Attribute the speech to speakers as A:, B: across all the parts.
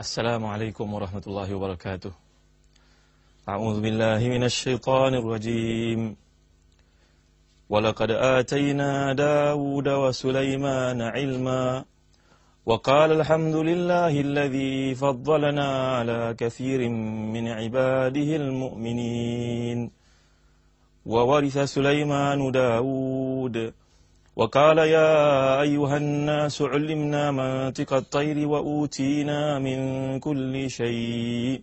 A: السلام عليكم ورحمة الله وبركاته أعوذ بالله من الشيطان الرجيم ولقد آتينا داود وسليمان علما وقال الحمد لله الذي فضلنا على كثير من عباده المؤمنين وورث سليمان داود وقال يا أيها الناس علمنا منطق الطير وأوتينا من كل شيء.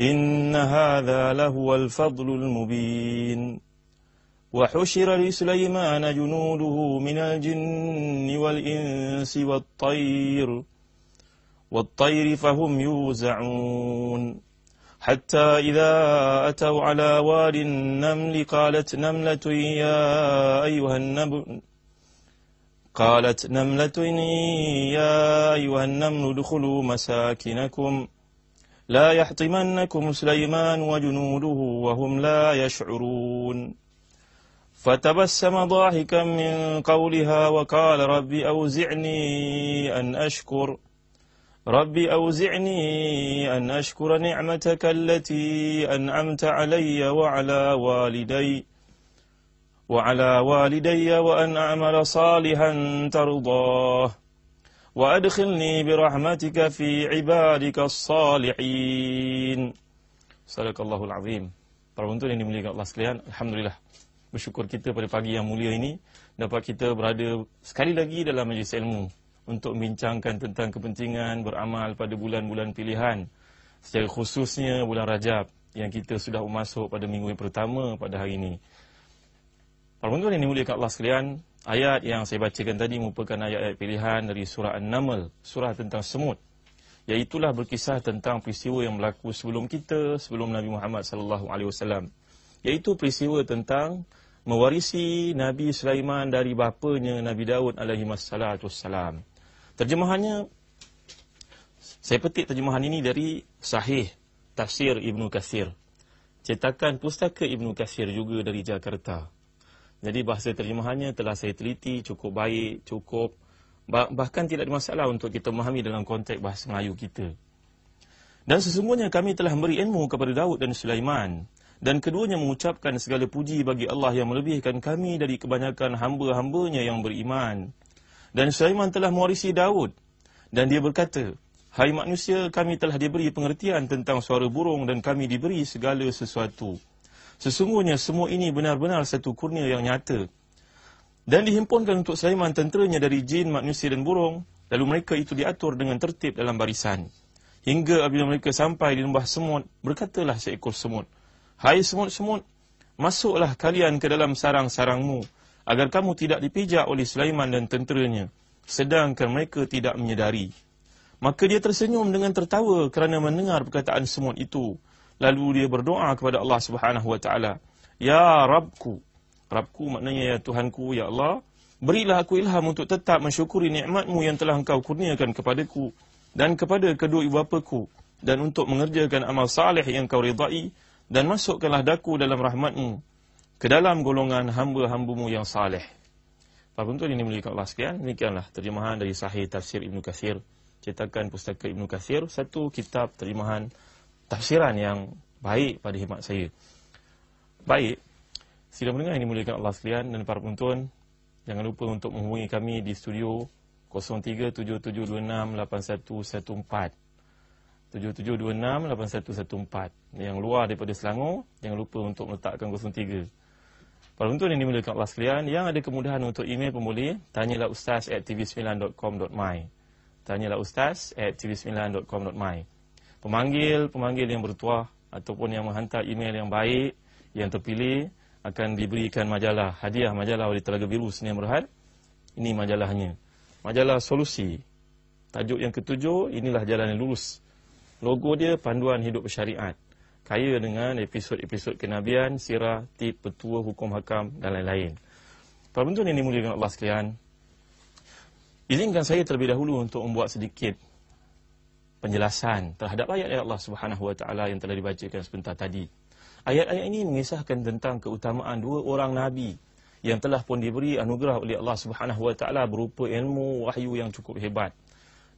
A: إن هذا لهو الفضل المبين. وحشر لسليمان جنوده من الجن والإنس والطير. والطير فهم يوزعون. حتى إذا أتوا على واد النمل قالت نملة يا أيها النمل قالت نملة يا أيها النمل ادخلوا مساكنكم. لا يحطمنكم سليمان وجنوده وهم لا يشعرون. فتبسم ضاحكا من قولها وقال رب أوزعني أن أشكر. رب أوزعني أن أشكر نعمتك التي أنعمت علي وعلى والدي. وعلى والدي وأن أعمل صالحا ترضاه وأدخلني برحمتك في عبادك الصالحين صدق الله العظيم Para penonton yang dimuliakan Allah sekalian, Alhamdulillah bersyukur kita pada pagi yang mulia ini dapat kita berada sekali lagi dalam majlis ilmu untuk membincangkan tentang kepentingan beramal pada bulan-bulan pilihan secara khususnya bulan Rajab yang kita sudah masuk pada minggu yang pertama pada hari ini. Penonton yang dimuliakan Allah sekalian, ayat yang saya bacakan tadi merupakan ayat-ayat pilihan dari surah An-Naml, surah tentang semut. Iaitulah berkisah tentang peristiwa yang berlaku sebelum kita, sebelum Nabi Muhammad wasallam. Iaitu peristiwa tentang mewarisi Nabi Sulaiman dari bapanya Nabi Daud alaihi wassalam. Terjemahannya saya petik terjemahan ini dari Sahih Tafsir Ibnu Katsir. Cetakan Pustaka Ibnu Katsir juga dari Jakarta. Jadi bahasa terjemahannya telah saya teliti cukup baik, cukup bahkan tidak ada masalah untuk kita memahami dalam konteks bahasa Melayu kita. Dan sesungguhnya kami telah memberi ilmu kepada Daud dan Sulaiman dan keduanya mengucapkan segala puji bagi Allah yang melebihkan kami dari kebanyakan hamba-hambanya yang beriman. Dan Sulaiman telah mewarisi Daud dan dia berkata, Hai manusia, kami telah diberi pengertian tentang suara burung dan kami diberi segala sesuatu. Sesungguhnya semua ini benar-benar satu kurnia yang nyata dan dihimpunkan untuk Sulaiman tenteranya dari jin, manusia dan burung. Lalu mereka itu diatur dengan tertib dalam barisan. Hingga apabila mereka sampai di lembah semut, berkatalah seekor semut, Hai semut-semut, masuklah kalian ke dalam sarang-sarangmu, agar kamu tidak dipijak oleh Sulaiman dan tenteranya, sedangkan mereka tidak menyedari. Maka dia tersenyum dengan tertawa kerana mendengar perkataan semut itu. Lalu dia berdoa kepada Allah Subhanahu Wa Taala, Ya Rabku, Rabku maknanya ya Tuhanku, ya Allah, berilah aku ilham untuk tetap mensyukuri nikmatmu yang telah engkau kurniakan kepadaku dan kepada kedua ibu bapaku dan untuk mengerjakan amal saleh yang kau ridai dan masukkanlah daku dalam rahmatmu ke dalam golongan hamba-hambamu yang saleh. Para penonton ini mulia Allah sekalian, demikianlah terjemahan dari Sahih Tafsir Ibnu Katsir, cetakan pustaka Ibnu Katsir, satu kitab terjemahan tafsiran yang baik pada khidmat saya. Baik, Sila mendengar yang dimuliakan Allah sekalian dan para penonton, jangan lupa untuk menghubungi kami di studio 0377268114. 77268114. Yang luar daripada Selangor, jangan lupa untuk meletakkan 03. Para penonton yang dimuliakan Allah sekalian, yang ada kemudahan untuk email pun boleh, tanyalah ustaz at tv9.com.my. Tanyalah ustaz at tv9.com.my. Pemanggil-pemanggil yang bertuah ataupun yang menghantar email yang baik, yang terpilih, akan diberikan majalah, hadiah majalah oleh Telaga Biru Seni Berhad. Ini majalahnya. Majalah Solusi. Tajuk yang ketujuh, inilah jalan yang lurus. Logo dia panduan hidup syariat. Kaya dengan episod-episod kenabian, sirah, tip, petua, hukum hakam dan lain-lain. Para penonton yang dimuliakan Allah sekalian, izinkan saya terlebih dahulu untuk membuat sedikit penjelasan terhadap ayat-ayat Allah Subhanahu Wa Taala yang telah dibacakan sebentar tadi. Ayat-ayat ini mengisahkan tentang keutamaan dua orang nabi yang telah pun diberi anugerah oleh Allah Subhanahu Wa Taala berupa ilmu wahyu yang cukup hebat.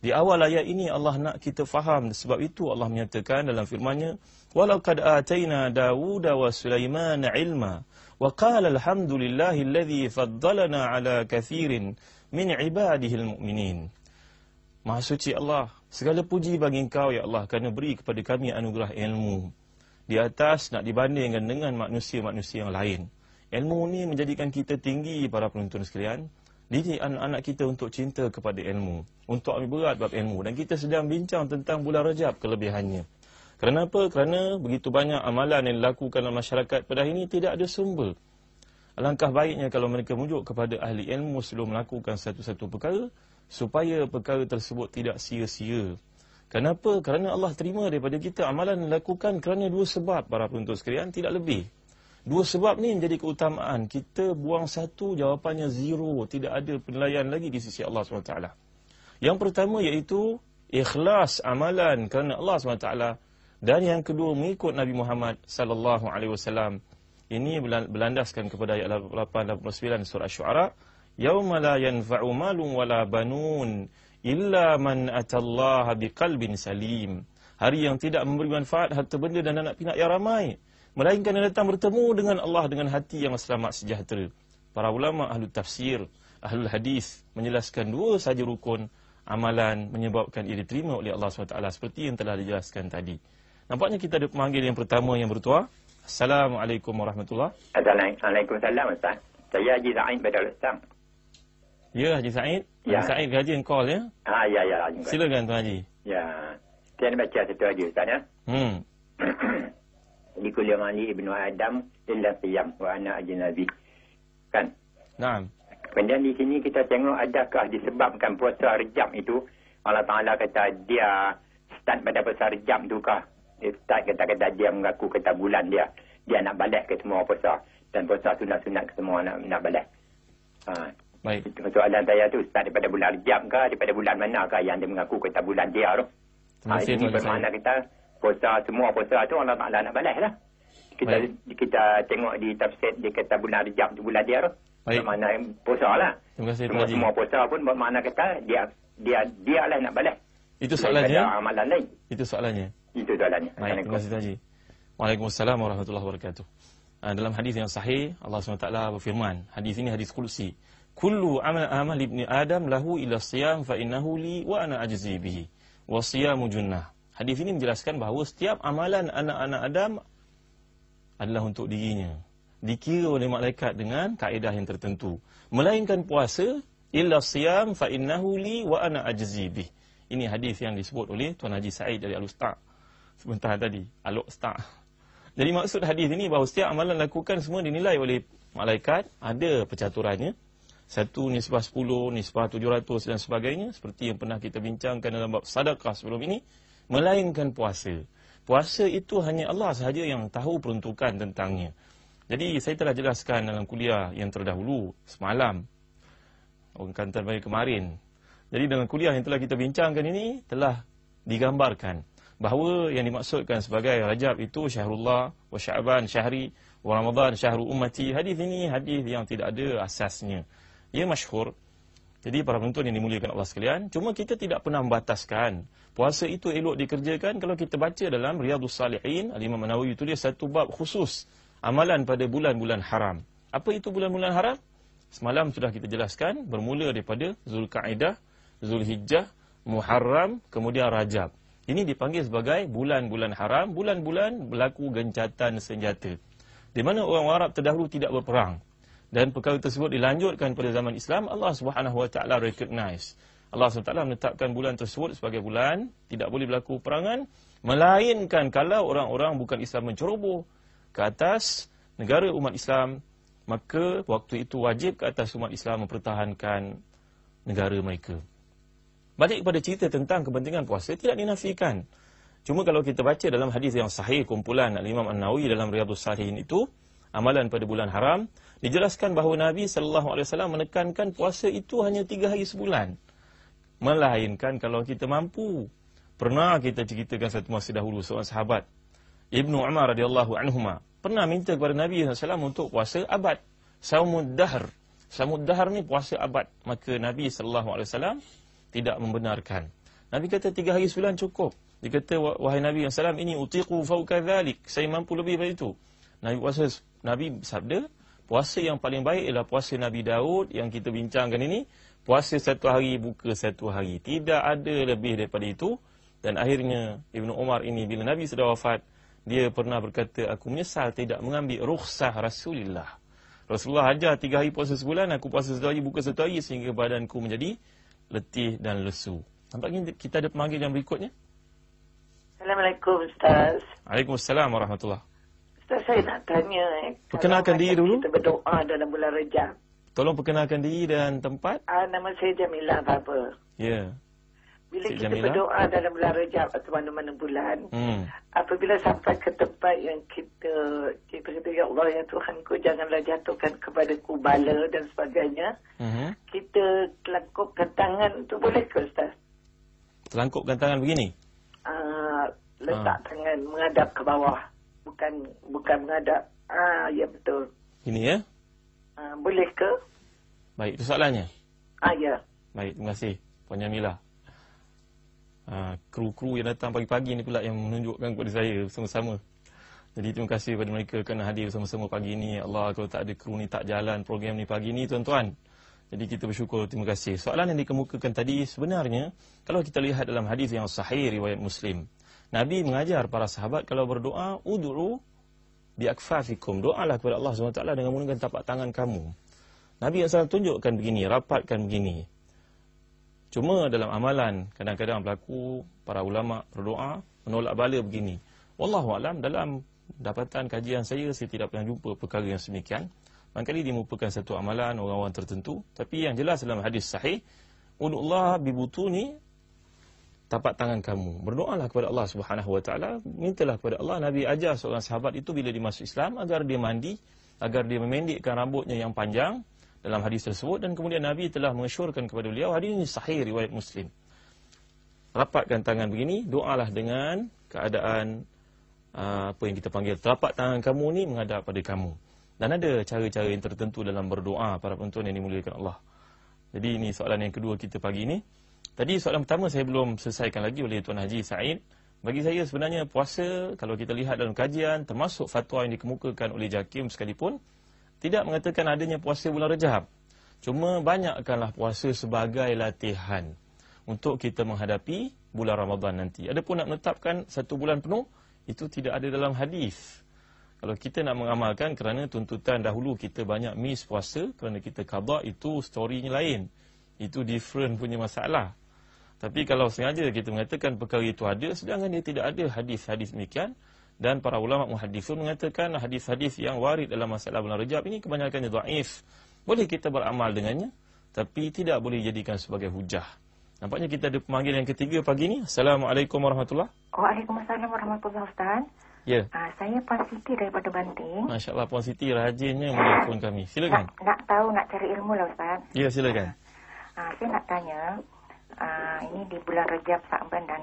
A: Di awal ayat ini Allah nak kita faham sebab itu Allah menyatakan dalam firman-Nya walaqad atayna Dawuda wa Sulaiman ilma wa qala alhamdulillahi alladhi faddalana ala kathirin min ibadihi almu'minin. Maha suci Allah, segala puji bagi Engkau ya Allah kerana beri kepada kami anugerah ilmu di atas nak dibandingkan dengan manusia-manusia yang lain. Ilmu ini menjadikan kita tinggi para penonton sekalian didik anak-anak kita untuk cinta kepada ilmu, untuk ambil berat bab ilmu dan kita sedang bincang tentang bulan Rajab kelebihannya. Kenapa? Kerana begitu banyak amalan yang dilakukan dalam masyarakat pada hari ini tidak ada sumber. Alangkah baiknya kalau mereka merujuk kepada ahli ilmu sebelum melakukan satu-satu perkara supaya perkara tersebut tidak sia-sia. Kenapa? Kerana Allah terima daripada kita amalan yang dilakukan kerana dua sebab para penuntut sekalian tidak lebih. Dua sebab ni menjadi keutamaan. Kita buang satu, jawapannya zero. Tidak ada penilaian lagi di sisi Allah SWT. Yang pertama iaitu ikhlas amalan kerana Allah SWT. Dan yang kedua mengikut Nabi Muhammad sallallahu alaihi wasallam. Ini berlandaskan kepada ayat 89 surah Asy-Syu'ara. Yauma la yanfa'u malun wala banun illa man atallaha biqalbin salim. Hari yang tidak memberi manfaat harta benda dan anak pinak yang ramai melainkan yang datang bertemu dengan Allah dengan hati yang selamat sejahtera. Para ulama ahli tafsir, ahli hadis menjelaskan dua saja rukun amalan menyebabkan ia diterima oleh Allah SWT seperti yang telah dijelaskan tadi. Nampaknya kita ada pemanggil yang pertama yang bertuah. Assalamualaikum warahmatullahi
B: wabarakatuh. Waalaikumsalam Ustaz. Saya Haji Zain Badal Ustaz.
A: Ya Haji Said.
B: Ya.
A: Haji Said gaji yang call ya.
B: Ha ya ya. Haji.
A: Silakan Tuan Haji.
B: Ya. Saya nak baca satu lagi Ustaz ya.
A: Hmm.
B: Di kuliah mali ibnu Adam illa siyam wa ana ajnabi. Kan?
A: Naam.
B: Kemudian di sini kita tengok adakah disebabkan puasa rejab itu Allah Ta'ala kata dia start pada puasa rejab tu kah? Dia start kata-kata dia mengaku kata bulan dia. Dia nak balik ke semua puasa. Dan puasa sunat-sunat ke semua nak, nak balik. Ha.
A: Baik.
B: Itu Soalan saya tu start daripada bulan rejab ke? Daripada bulan mana ke yang dia mengaku kata bulan dia tu?
A: Terima
B: Ha, ini bermakna kita puasa semua puasa tu Allah Taala nak balas lah. Kita
A: Baik.
B: kita tengok di tafsir dia kata bulan Rejab tu bulan dia tu.
A: Baik.
B: Bermakna puasa lah.
A: Terima kasih
B: Semua, semua puasa pun bermakna kata dia dia dia lah nak balas.
A: Itu soalannya.
B: amalan lain.
A: Itu soalannya.
B: Itu soalannya.
A: Baik, terima kasih Tuan Haji. Waalaikumsalam warahmatullahi wabarakatuh. Ah, Dalam hadis yang sahih, Allah SWT berfirman, hadis ini hadis kursi. Kullu amal amal ibni Adam lahu ila siyam fa innahu li wa ana ajzi bihi. Wa siyamu junnah. Hadis ini menjelaskan bahawa setiap amalan anak-anak Adam adalah untuk dirinya. Dikira oleh malaikat dengan kaedah yang tertentu. Melainkan puasa, illa siyam fa innahu li wa ana ajzi bih. Ini hadis yang disebut oleh Tuan Haji Said dari Al-Ustaz sebentar tadi. Al-Ustaz. Jadi maksud hadis ini bahawa setiap amalan lakukan semua dinilai oleh malaikat. Ada percaturannya. Satu nisbah 10, nisbah 700 dan sebagainya. Seperti yang pernah kita bincangkan dalam bab sadaqah sebelum ini. Melainkan puasa. Puasa itu hanya Allah sahaja yang tahu peruntukan tentangnya. Jadi saya telah jelaskan dalam kuliah yang terdahulu semalam. Orang kantor bagi kemarin. Jadi dalam kuliah yang telah kita bincangkan ini telah digambarkan bahawa yang dimaksudkan sebagai Rajab itu Syahrullah wa Sya'ban syahri wa Ramadan syahrul ummati. Hadis ini hadis yang tidak ada asasnya. Ia masyhur. Jadi para penonton yang dimuliakan Allah sekalian, cuma kita tidak pernah membataskan puasa itu elok dikerjakan kalau kita baca dalam Riyadhus Salihin, Al-Imam Nawawi tulis satu bab khusus amalan pada bulan-bulan haram. Apa itu bulan-bulan haram? Semalam sudah kita jelaskan bermula daripada Zulkaidah, Zulhijjah, Muharram, kemudian Rajab. Ini dipanggil sebagai bulan-bulan haram, bulan-bulan berlaku gencatan senjata. Di mana orang Arab terdahulu tidak berperang. Dan perkara tersebut dilanjutkan pada zaman Islam, Allah Subhanahu Wa Taala recognize. Allah SWT menetapkan bulan tersebut sebagai bulan tidak boleh berlaku perangan melainkan kalau orang-orang bukan Islam menceroboh ke atas negara umat Islam maka waktu itu wajib ke atas umat Islam mempertahankan negara mereka. Balik kepada cerita tentang kepentingan puasa tidak dinafikan. Cuma kalau kita baca dalam hadis yang sahih kumpulan Al-Imam An-Nawawi dalam Riyadhus Salihin itu amalan pada bulan haram dijelaskan bahawa Nabi sallallahu alaihi wasallam menekankan puasa itu hanya tiga hari sebulan. Melainkan kalau kita mampu. Pernah kita ceritakan satu masa dahulu seorang sahabat Ibnu Umar radhiyallahu anhuma pernah minta kepada Nabi SAW untuk puasa abad. Saumud dahr. Saumud dahr ni puasa abad. Maka Nabi SAW tidak membenarkan. Nabi kata tiga hari sebulan cukup. Dia kata, wahai Nabi SAW, ini utiqu fauka dhalik. Saya mampu lebih daripada itu. Nabi puasa, Nabi sabda, puasa yang paling baik ialah puasa Nabi Daud yang kita bincangkan ini. Puasa satu hari, buka satu hari. Tidak ada lebih daripada itu. Dan akhirnya, Ibn Umar ini, bila Nabi sudah wafat, dia pernah berkata, aku menyesal tidak mengambil rukhsah Rasulullah. Rasulullah ajar tiga hari puasa sebulan, aku puasa satu hari, buka satu hari sehingga badanku menjadi letih dan lesu. Nampaknya kita ada pemanggil yang berikutnya.
C: Assalamualaikum Ustaz.
A: Waalaikumsalam warahmatullahi
C: Ustaz saya nak tanya eh.
A: Perkenalkan diri dulu.
C: Kita berdoa dalam bulan Rejab.
A: Tolong perkenalkan diri dan tempat.
C: Ah, nama saya Jamilah Baba.
A: Ya. Yeah.
C: Bila Cik kita Jamilah? berdoa dalam bulan Rejab atau mana-mana bulan, hmm. apabila sampai ke tempat yang kita kita kata, Ya Allah, Ya Tuhanku, janganlah jatuhkan kepada ku bala dan sebagainya, hmm. kita telangkupkan tangan itu boleh ke Ustaz?
A: Telangkupkan tangan begini?
C: Uh, letak uh. tangan menghadap ke bawah. Bukan bukan menghadap. Ah, ya betul.
A: Ini ya?
C: Uh, boleh ke?
A: Baik, itu soalannya?
C: Ah, ya.
A: Baik, terima kasih. Puan Jamilah. Ha, kru-kru yang datang pagi-pagi ni pula yang menunjukkan kepada saya bersama-sama. Jadi terima kasih kepada mereka kerana hadir bersama-sama pagi ini. Allah kalau tak ada kru ni tak jalan program ni pagi ni tuan-tuan. Jadi kita bersyukur terima kasih. Soalan yang dikemukakan tadi sebenarnya kalau kita lihat dalam hadis yang sahih riwayat Muslim. Nabi mengajar para sahabat kalau berdoa ud'u bi akfafikum. Doalah kepada Allah SWT dengan menggunakan tapak tangan kamu. Nabi yang tunjukkan begini, rapatkan begini. Cuma dalam amalan kadang-kadang berlaku para ulama berdoa menolak bala begini. Wallahu alam dalam dapatan kajian saya saya tidak pernah jumpa perkara yang semikian. Mangkali dia merupakan satu amalan orang-orang tertentu, tapi yang jelas dalam hadis sahih, "Udullah bi butuni tapak tangan kamu. Berdoalah kepada Allah Subhanahu wa taala, mintalah kepada Allah. Nabi ajar seorang sahabat itu bila dia masuk Islam agar dia mandi, agar dia memendekkan rambutnya yang panjang dalam hadis tersebut dan kemudian Nabi telah mengesyorkan kepada beliau hadis ini sahih riwayat Muslim. Rapatkan tangan begini, doalah dengan keadaan uh, apa yang kita panggil telapak tangan kamu ni menghadap pada kamu. Dan ada cara-cara yang tertentu dalam berdoa para penonton yang dimuliakan Allah. Jadi ini soalan yang kedua kita pagi ini. Tadi soalan pertama saya belum selesaikan lagi oleh Tuan Haji Said. Bagi saya sebenarnya puasa kalau kita lihat dalam kajian termasuk fatwa yang dikemukakan oleh Jakim sekalipun tidak mengatakan adanya puasa bulan Rejab. Cuma banyakkanlah puasa sebagai latihan untuk kita menghadapi bulan Ramadan nanti. Adapun nak menetapkan satu bulan penuh, itu tidak ada dalam hadis. Kalau kita nak mengamalkan kerana tuntutan dahulu kita banyak miss puasa kerana kita kabar itu storynya lain. Itu different punya masalah. Tapi kalau sengaja kita mengatakan perkara itu ada, sedangkan dia tidak ada hadis-hadis demikian, dan para ulama muhaddisun mengatakan hadis-hadis yang warid dalam masalah bulan Rejab ini kebanyakannya dhaif. Boleh kita beramal dengannya tapi tidak boleh dijadikan sebagai hujah. Nampaknya kita ada pemanggil yang ketiga pagi ini. Assalamualaikum warahmatullahi
D: Waalaikumsalam warahmatullahi Ustaz.
A: Ya.
D: Uh, saya Puan Siti daripada Banting.
A: Masya-Allah Puan Siti rajinnya menelpon kami. Silakan.
D: Nak, nak tahu nak cari ilmu lah Ustaz.
A: Ya, silakan.
D: Uh, saya nak tanya uh, ini di bulan Rejab, Sa'ban dan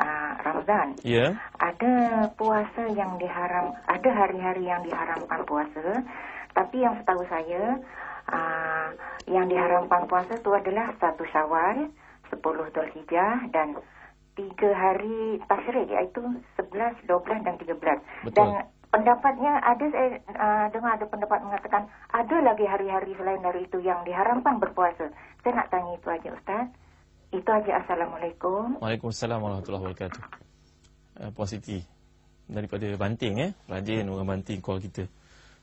D: uh, Ramadan.
A: Ya. Yeah.
D: Ada puasa yang diharam, ada hari-hari yang diharamkan puasa. Tapi yang setahu saya, uh, yang diharamkan puasa itu adalah satu Syawal, sepuluh Dhul Hijjah dan tiga hari Tashrik iaitu sebelas, dua belas dan tiga belas. Dan pendapatnya ada saya uh, dengar ada pendapat mengatakan ada lagi hari-hari selain dari itu yang diharamkan berpuasa. Saya nak tanya itu aja Ustaz. Itu aja Assalamualaikum.
A: Waalaikumsalam warahmatullahi wabarakatuh. Uh, Puan Siti daripada Banting eh, rajin orang Banting call kita.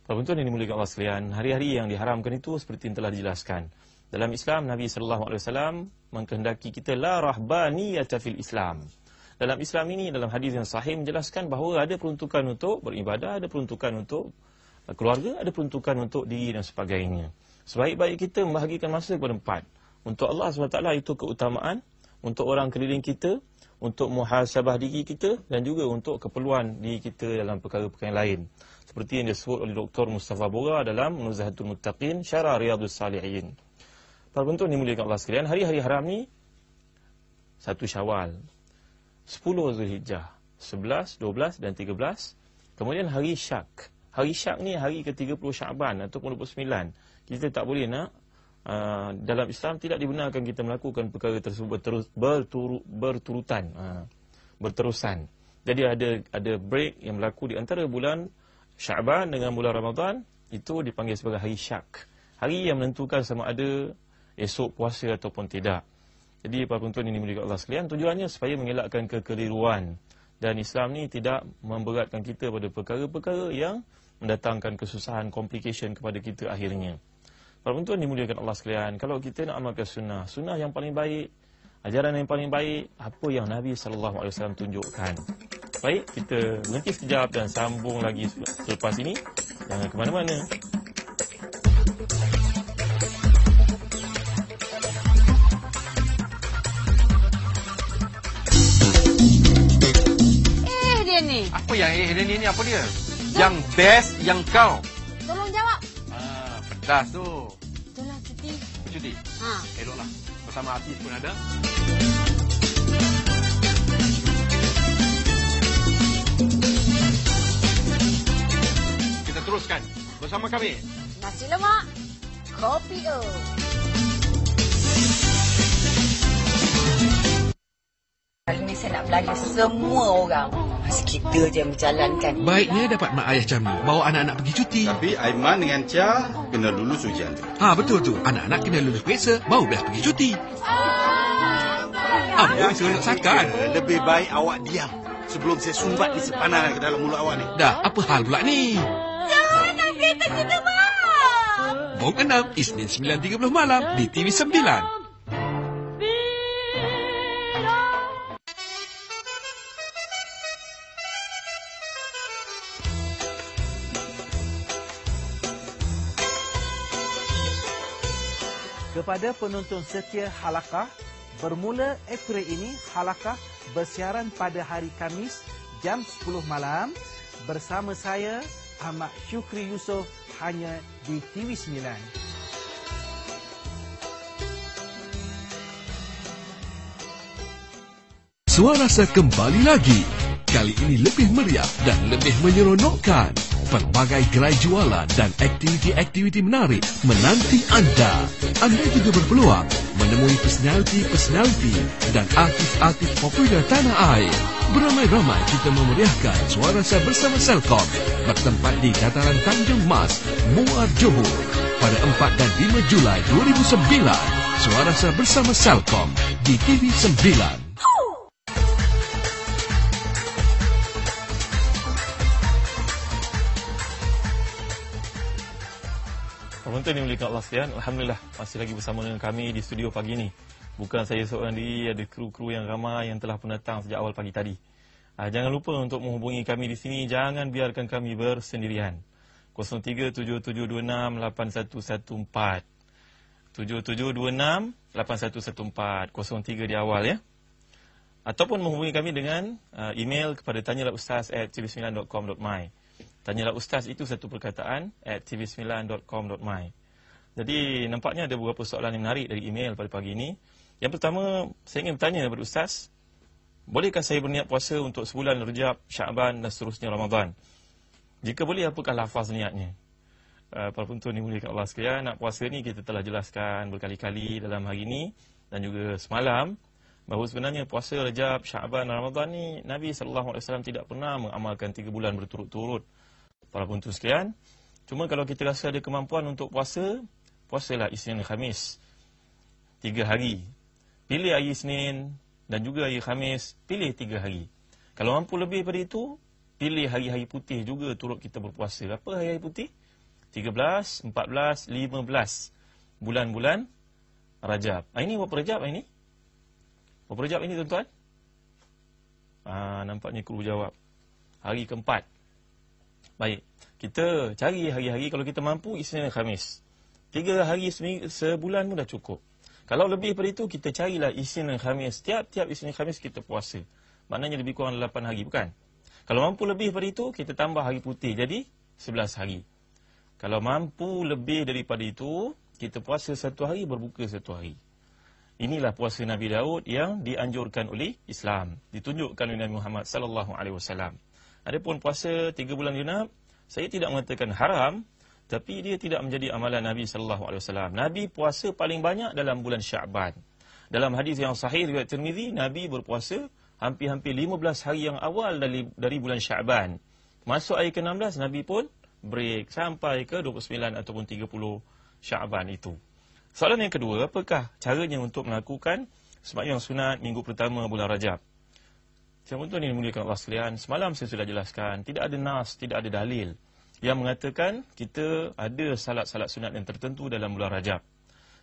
A: Penonton yang dimuliakan Allah sekalian, hari-hari yang diharamkan itu seperti yang telah dijelaskan. Dalam Islam Nabi wasallam mengkehendaki kita la rahbaniyata fil Islam. Dalam Islam ini dalam hadis yang sahih menjelaskan bahawa ada peruntukan untuk beribadah, ada peruntukan untuk uh, keluarga, ada peruntukan untuk diri dan sebagainya. Sebaik-baik kita membahagikan masa kepada empat. Untuk Allah SWT itu keutamaan Untuk orang keliling kita Untuk muhasabah diri kita Dan juga untuk keperluan diri kita dalam perkara-perkara lain. Seperti yang disebut oleh Dr. Mustafa Bora Dalam Nuzahatul Muttaqin Syarah Riyadus Salihin. Para bentuk dimuliakan Allah sekalian Hari-hari haram ni Satu syawal Sepuluh Zulhijjah Sebelas, dua belas dan tiga belas. Kemudian hari syak. Hari syak ni hari ke-30 Syaban Ataupun 29 Kita tak boleh nak uh, dalam Islam tidak dibenarkan kita melakukan perkara tersebut berterus, berturu, berturutan, uh, berterusan. Jadi ada ada break yang berlaku di antara bulan Syaban dengan bulan Ramadan itu dipanggil sebagai hari syak. Hari yang menentukan sama ada esok puasa ataupun tidak. Jadi para penonton ini mulia Allah sekalian tujuannya supaya mengelakkan kekeliruan dan Islam ni tidak memberatkan kita pada perkara-perkara yang mendatangkan kesusahan, complication kepada kita akhirnya. Para penonton dimuliakan Allah sekalian, kalau kita nak amalkan sunnah, sunnah yang paling baik, ajaran yang paling baik, apa yang Nabi sallallahu alaihi wasallam tunjukkan. Baik, kita berhenti sekejap dan sambung lagi selepas ini. Jangan ke mana-mana.
E: Eh dia ni.
F: Apa yang eh dia ni, ni apa dia? Yang best yang kau. Pedas tu.
E: Itulah cuti.
F: Cuti.
E: Ha.
F: Eloklah. Bersama artis pun ada. Kita teruskan bersama kami.
E: Nasi lemak. Kopi O.
G: Kali ni saya nak belanja semua orang. Masa kita je yang berjalankan.
H: Baiknya dapat mak ayah Jami bawa anak-anak pergi cuti.
I: Tapi Aiman dengan Chia kena lulus ujian tu.
H: Ha betul tu. Anak-anak kena lulus periksa baru boleh pergi cuti. Apa suruh nak sakan?
I: Lebih baik awak diam sebelum saya sumbat di sepanan ke dalam mulut awak ni.
H: Dah, apa hal pula ni?
E: Jangan nak kereta kita bang.
H: Bong 6, Isnin 9.30 malam di TV 9.
J: Kepada penonton setia Halakah, bermula April ini Halakah bersiaran pada hari Kamis jam 10 malam bersama saya Ahmad Syukri Yusof hanya di TV 9.
H: Suara rasa kembali lagi. Kali ini lebih meriah dan lebih menyeronokkan. Pelbagai gerai jualan dan aktiviti-aktiviti menarik menanti anda. Anda juga berpeluang menemui personaliti-personaliti dan artis-artis popular tanah air. Beramai-ramai kita memeriahkan suara saya bersama Selcom bertempat di dataran Tanjung Mas, Muar Johor pada 4 dan 5 Julai 2009. Suara saya bersama Selcom di TV 9.
A: Penonton yang mulia Allah sekalian, Alhamdulillah masih lagi bersama dengan kami di studio pagi ini. Bukan saya seorang diri, ada kru-kru yang ramai yang telah pun datang sejak awal pagi tadi. Ha, jangan lupa untuk menghubungi kami di sini, jangan biarkan kami bersendirian. 0377268114 77268114 03 di awal ya. Ataupun menghubungi kami dengan uh, email kepada tanyalah ustaz at tv9.com.my Tanyalah Ustaz itu satu perkataan at tv9.com.my Jadi nampaknya ada beberapa soalan yang menarik dari email pada pagi ini. Yang pertama, saya ingin bertanya kepada Ustaz, bolehkah saya berniat puasa untuk sebulan Rejab, Syaban dan seterusnya Ramadan? Jika boleh, apakah lafaz niatnya? Uh, para penonton ini mulia Allah sekalian, nak puasa ni kita telah jelaskan berkali-kali dalam hari ini dan juga semalam bahawa sebenarnya puasa Rejab, Syaban dan Ramadan ni Nabi SAW tidak pernah mengamalkan tiga bulan berturut-turut para penonton sekalian. Cuma kalau kita rasa ada kemampuan untuk puasa, puasalah Isnin Khamis. Tiga hari. Pilih hari Isnin dan juga hari Khamis, pilih tiga hari. Kalau mampu lebih daripada itu, pilih hari-hari putih juga turut kita berpuasa. Apa hari-hari putih? 13, 14, 15. Bulan-bulan Rajab. Ah, ini berapa Rajab ini? Berapa Rajab ini tuan-tuan? Ah, nampaknya kru jawab. Hari keempat. Baik, kita cari hari-hari kalau kita mampu Isnin dan Khamis. Tiga hari sebulan pun dah cukup. Kalau lebih daripada itu, kita carilah Isnin dan Khamis. Tiap-tiap Isnin dan Khamis kita puasa. Maknanya lebih kurang 8 hari, bukan? Kalau mampu lebih daripada itu, kita tambah hari putih. Jadi, 11 hari. Kalau mampu lebih daripada itu, kita puasa satu hari, berbuka satu hari. Inilah puasa Nabi Daud yang dianjurkan oleh Islam. Ditunjukkan oleh Nabi Muhammad sallallahu alaihi wasallam. Adapun puasa tiga bulan genap, saya tidak mengatakan haram, Tapi dia tidak menjadi amalan Nabi sallallahu alaihi wasallam. Nabi puasa paling banyak dalam bulan Syaban. Dalam hadis yang sahih riwayat Tirmizi, Nabi berpuasa hampir-hampir 15 hari yang awal dari dari bulan Syaban. Masuk hari ke-16 Nabi pun break sampai ke 29 ataupun 30 Syaban itu. Soalan yang kedua, apakah caranya untuk melakukan sembahyang sunat minggu pertama bulan Rajab? Yang untuk ini dimuliakan Allah sekalian, semalam saya sudah jelaskan, tidak ada nas, tidak ada dalil yang mengatakan kita ada salat-salat sunat yang tertentu dalam bulan Rajab.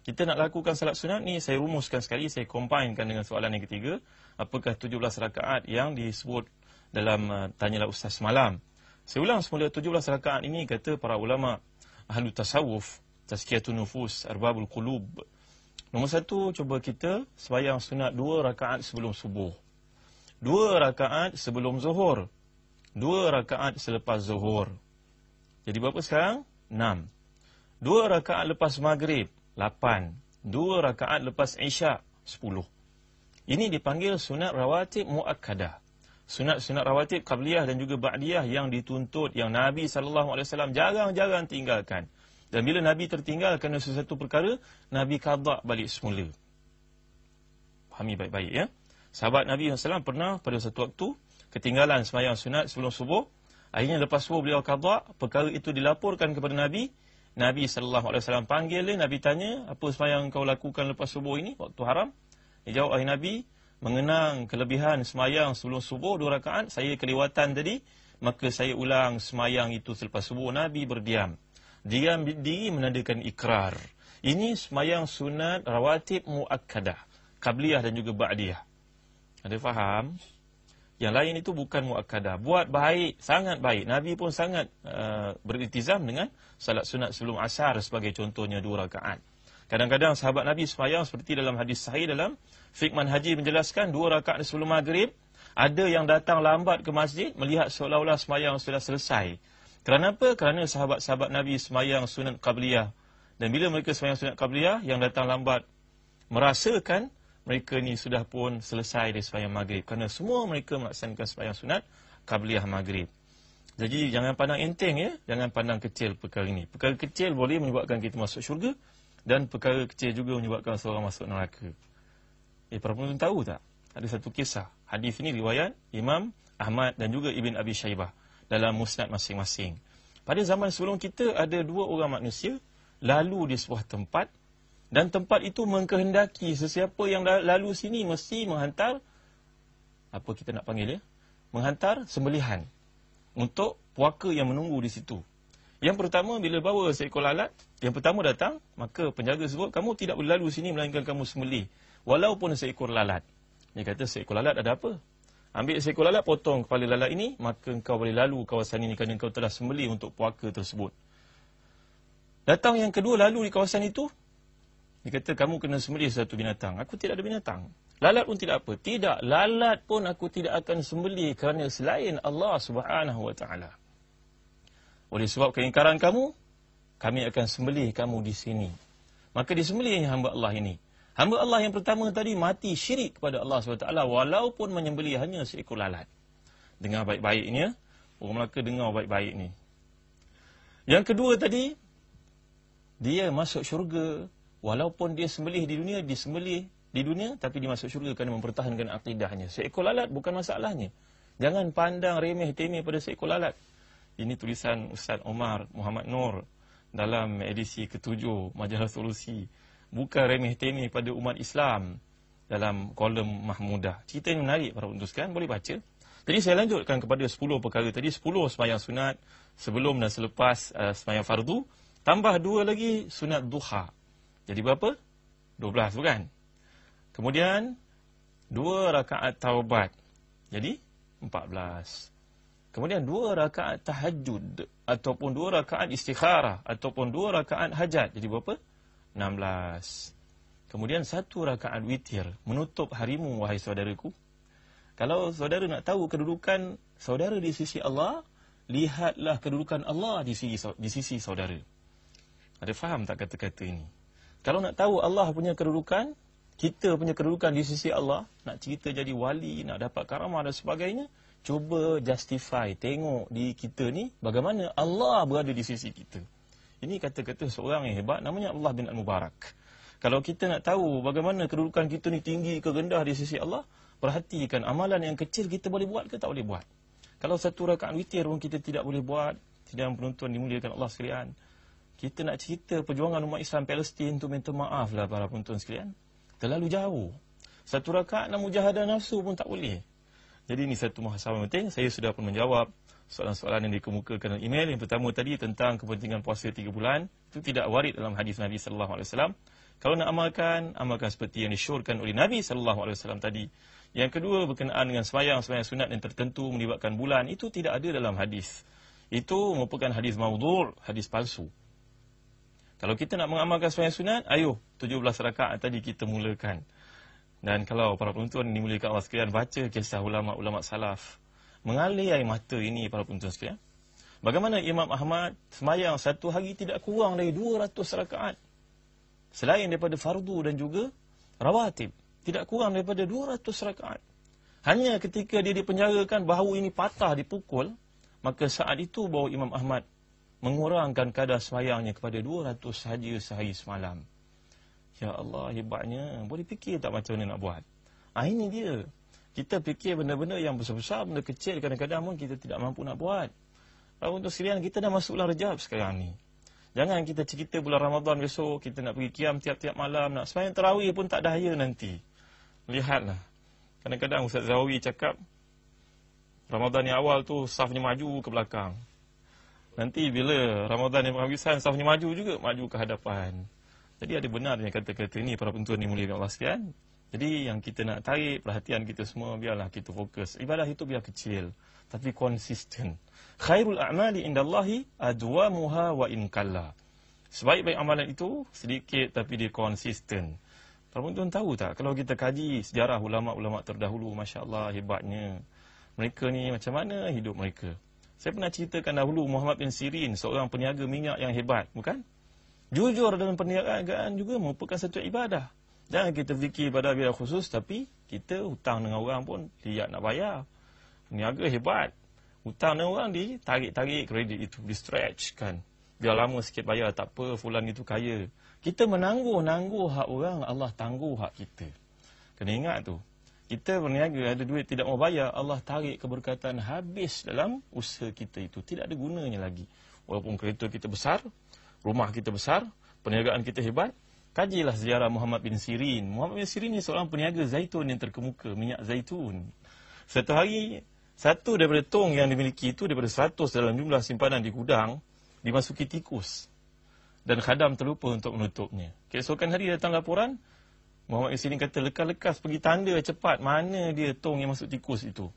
A: Kita nak lakukan salat sunat ni saya rumuskan sekali saya combinekan dengan soalan yang ketiga apakah 17 rakaat yang disebut dalam uh, tanyalah ustaz semalam. Saya ulang semula 17 rakaat ini kata para ulama ahli tasawuf tazkiyatun nufus arbabul qulub. Nombor satu cuba kita sembahyang sunat dua rakaat sebelum subuh dua rakaat sebelum zuhur dua rakaat selepas zuhur jadi berapa sekarang? Enam. Dua rakaat lepas maghrib lapan. Dua rakaat lepas isyak, sepuluh. Ini dipanggil sunat rawatib mu'akkadah. Sunat-sunat rawatib qabliyah dan juga ba'diyah yang dituntut, yang Nabi SAW jarang-jarang tinggalkan. Dan bila Nabi tertinggal kerana sesuatu perkara, Nabi kadak balik semula. Fahami baik-baik ya. Sahabat Nabi SAW pernah pada satu waktu, ketinggalan semayang sunat sebelum subuh, akhirnya lepas subuh beliau kadak, perkara itu dilaporkan kepada Nabi, Nabi SAW panggil dia, Nabi tanya, apa semayang kau lakukan lepas subuh ini, waktu haram? Dia jawab, ahli Nabi, mengenang kelebihan semayang sebelum subuh, dua rakaat, saya kelewatan tadi, maka saya ulang semayang itu selepas subuh. Nabi berdiam. Diam diri menandakan ikrar. Ini semayang sunat rawatib mu'akkadah. Qabliyah dan juga ba'diyah. Ada faham? Yang lain itu bukan muakkadah. Buat baik, sangat baik. Nabi pun sangat uh, beritizam dengan salat sunat sebelum asar sebagai contohnya dua rakaat. Kadang-kadang sahabat Nabi semayang seperti dalam hadis sahih dalam Fikman Haji menjelaskan dua rakaat sebelum maghrib. Ada yang datang lambat ke masjid melihat seolah-olah semayang sudah selesai. Kerana apa? Kerana sahabat-sahabat Nabi semayang sunat qabliyah. Dan bila mereka semayang sunat qabliyah, yang datang lambat merasakan mereka ni sudah pun selesai dari sembahyang maghrib kerana semua mereka melaksanakan sembahyang sunat qabliyah maghrib. Jadi jangan pandang enteng ya, jangan pandang kecil perkara ini. Perkara kecil boleh menyebabkan kita masuk syurga dan perkara kecil juga menyebabkan seorang masuk neraka. Eh para penonton tahu tak? Ada satu kisah. Hadis ini riwayat Imam Ahmad dan juga Ibn Abi Shaybah dalam musnad masing-masing. Pada zaman sebelum kita ada dua orang manusia lalu di sebuah tempat dan tempat itu mengkehendaki sesiapa yang lalu sini mesti menghantar apa kita nak panggil ya? Menghantar sembelihan untuk puaka yang menunggu di situ. Yang pertama bila bawa seekor lalat, yang pertama datang, maka penjaga sebut kamu tidak boleh lalu sini melainkan kamu sembelih walaupun seekor lalat. Dia kata seekor lalat ada apa? Ambil seekor lalat potong kepala lalat ini, maka engkau boleh lalu kawasan ini kerana engkau telah sembelih untuk puaka tersebut. Datang yang kedua lalu di kawasan itu, dia kata, kamu kena sembelih satu binatang. Aku tidak ada binatang. Lalat pun tidak apa. Tidak. Lalat pun aku tidak akan sembelih kerana selain Allah subhanahu wa ta'ala. Oleh sebab keingkaran kamu, kami akan sembelih kamu di sini. Maka disembelih hamba Allah ini. Hamba Allah yang pertama tadi mati syirik kepada Allah SWT walaupun menyembelih hanya seekor lalat. Dengar baik-baiknya. Orang Melaka dengar baik-baik ni. Yang kedua tadi, dia masuk syurga walaupun dia sembelih di dunia, dia sembelih di dunia tapi dia masuk syurga kerana mempertahankan akidahnya. Seekor lalat bukan masalahnya. Jangan pandang remeh temeh pada seekor lalat. Ini tulisan Ustaz Omar Muhammad Nur dalam edisi ketujuh majalah solusi. Bukan remeh temeh pada umat Islam dalam kolom Mahmudah. Cerita ini menarik para pentuskan, boleh baca. Jadi saya lanjutkan kepada 10 perkara tadi. 10 semayang sunat sebelum dan selepas uh, semayang fardu. Tambah dua lagi sunat duha. Jadi berapa? 12 bukan? Kemudian dua rakaat taubat. Jadi 14. Kemudian dua rakaat tahajud ataupun dua rakaat istikharah ataupun dua rakaat hajat. Jadi berapa? 16. Kemudian satu rakaat witir menutup harimu wahai saudaraku. Kalau saudara nak tahu kedudukan saudara di sisi Allah, lihatlah kedudukan Allah di sisi di sisi saudara. Ada faham tak kata-kata ini? Kalau nak tahu Allah punya kedudukan, kita punya kedudukan di sisi Allah, nak cerita jadi wali, nak dapat karamah dan sebagainya, cuba justify, tengok di kita ni bagaimana Allah berada di sisi kita. Ini kata-kata seorang yang hebat namanya Allah bin Al-Mubarak. Kalau kita nak tahu bagaimana kedudukan kita ni tinggi ke rendah di sisi Allah, perhatikan amalan yang kecil kita boleh buat ke tak boleh buat. Kalau satu rakaat witir pun kita tidak boleh buat, tidak penonton dimuliakan Allah sekalian. Kita nak cerita perjuangan umat Islam Palestin tu minta maaf lah para penonton sekalian. Terlalu jauh. Satu rakaat nak mujahadah nafsu pun tak boleh. Jadi ini satu muhasabah penting. Saya sudah pun menjawab soalan-soalan yang dikemukakan dalam email. Yang pertama tadi tentang kepentingan puasa tiga bulan. Itu tidak warid dalam hadis Nabi SAW. Kalau nak amalkan, amalkan seperti yang disyorkan oleh Nabi SAW tadi. Yang kedua berkenaan dengan semayang-semayang sunat yang tertentu melibatkan bulan. Itu tidak ada dalam hadis. Itu merupakan hadis maudur, hadis palsu. Kalau kita nak mengamalkan semayang sunat, ayo 17 rakaat tadi kita mulakan. Dan kalau para penonton dimuliakan Allah sekalian, baca kisah ulama-ulama salaf mengalir air mata ini para penonton sekalian. Bagaimana Imam Ahmad semayang satu hari tidak kurang dari 200 rakaat. Selain daripada fardu dan juga rawatib. Tidak kurang daripada 200 rakaat. Hanya ketika dia dipenjarakan bahawa ini patah dipukul, maka saat itu bahawa Imam Ahmad mengurangkan kadar semayangnya kepada 200 sahaja sehari semalam. Ya Allah, hebatnya. Boleh fikir tak macam mana nak buat? Ah, ini dia. Kita fikir benda-benda yang besar-besar, benda kecil kadang-kadang pun kita tidak mampu nak buat. Lalu untuk sekalian, kita dah masuklah rejab sekarang ni. Jangan kita cerita bulan Ramadan besok, kita nak pergi kiam tiap-tiap malam, nak semayang terawih pun tak daya nanti. Lihatlah. Kadang-kadang Ustaz Zawi cakap, Ramadan yang awal tu safnya maju ke belakang. Nanti bila Ramadan yang penghabisan, safnya maju juga, maju ke hadapan. Jadi ada benarnya kata-kata ini para pentuan yang mulia Allah sekalian. Jadi yang kita nak tarik perhatian kita semua biarlah kita fokus. Ibadah itu biar kecil tapi konsisten. Khairul a'mali indallahi adwamuha wa in kalla. Sebaik-baik amalan itu sedikit tapi dia konsisten. Tuan-tuan tahu tak kalau kita kaji sejarah ulama-ulama terdahulu masya-Allah hebatnya. Mereka ni macam mana hidup mereka? Saya pernah ceritakan dahulu Muhammad bin Sirin seorang peniaga minyak yang hebat, bukan? Jujur dalam perniagaan juga merupakan satu ibadah. Jangan kita fikir pada biaya khusus tapi kita hutang dengan orang pun dia nak bayar. Niaga hebat. Hutang dengan orang ditarik-tarik kredit itu, di stretch kan. Biar lama sikit bayar tak apa, fulan itu kaya. Kita menangguh-nangguh hak orang, Allah tangguh hak kita. Kena ingat tu. Kita berniaga ada duit tidak mau bayar, Allah tarik keberkatan habis dalam usaha kita itu. Tidak ada gunanya lagi. Walaupun kereta kita besar, rumah kita besar, perniagaan kita hebat, Kajilah sejarah Muhammad bin Sirin. Muhammad bin Sirin ni seorang peniaga zaitun yang terkemuka, minyak zaitun. Satu hari, satu daripada tong yang dimiliki itu daripada seratus dalam jumlah simpanan di gudang, dimasuki tikus. Dan khadam terlupa untuk menutupnya. Keesokan hari datang laporan, Muhammad bin Sirin kata, lekas-lekas pergi tanda cepat mana dia tong yang masuk tikus itu.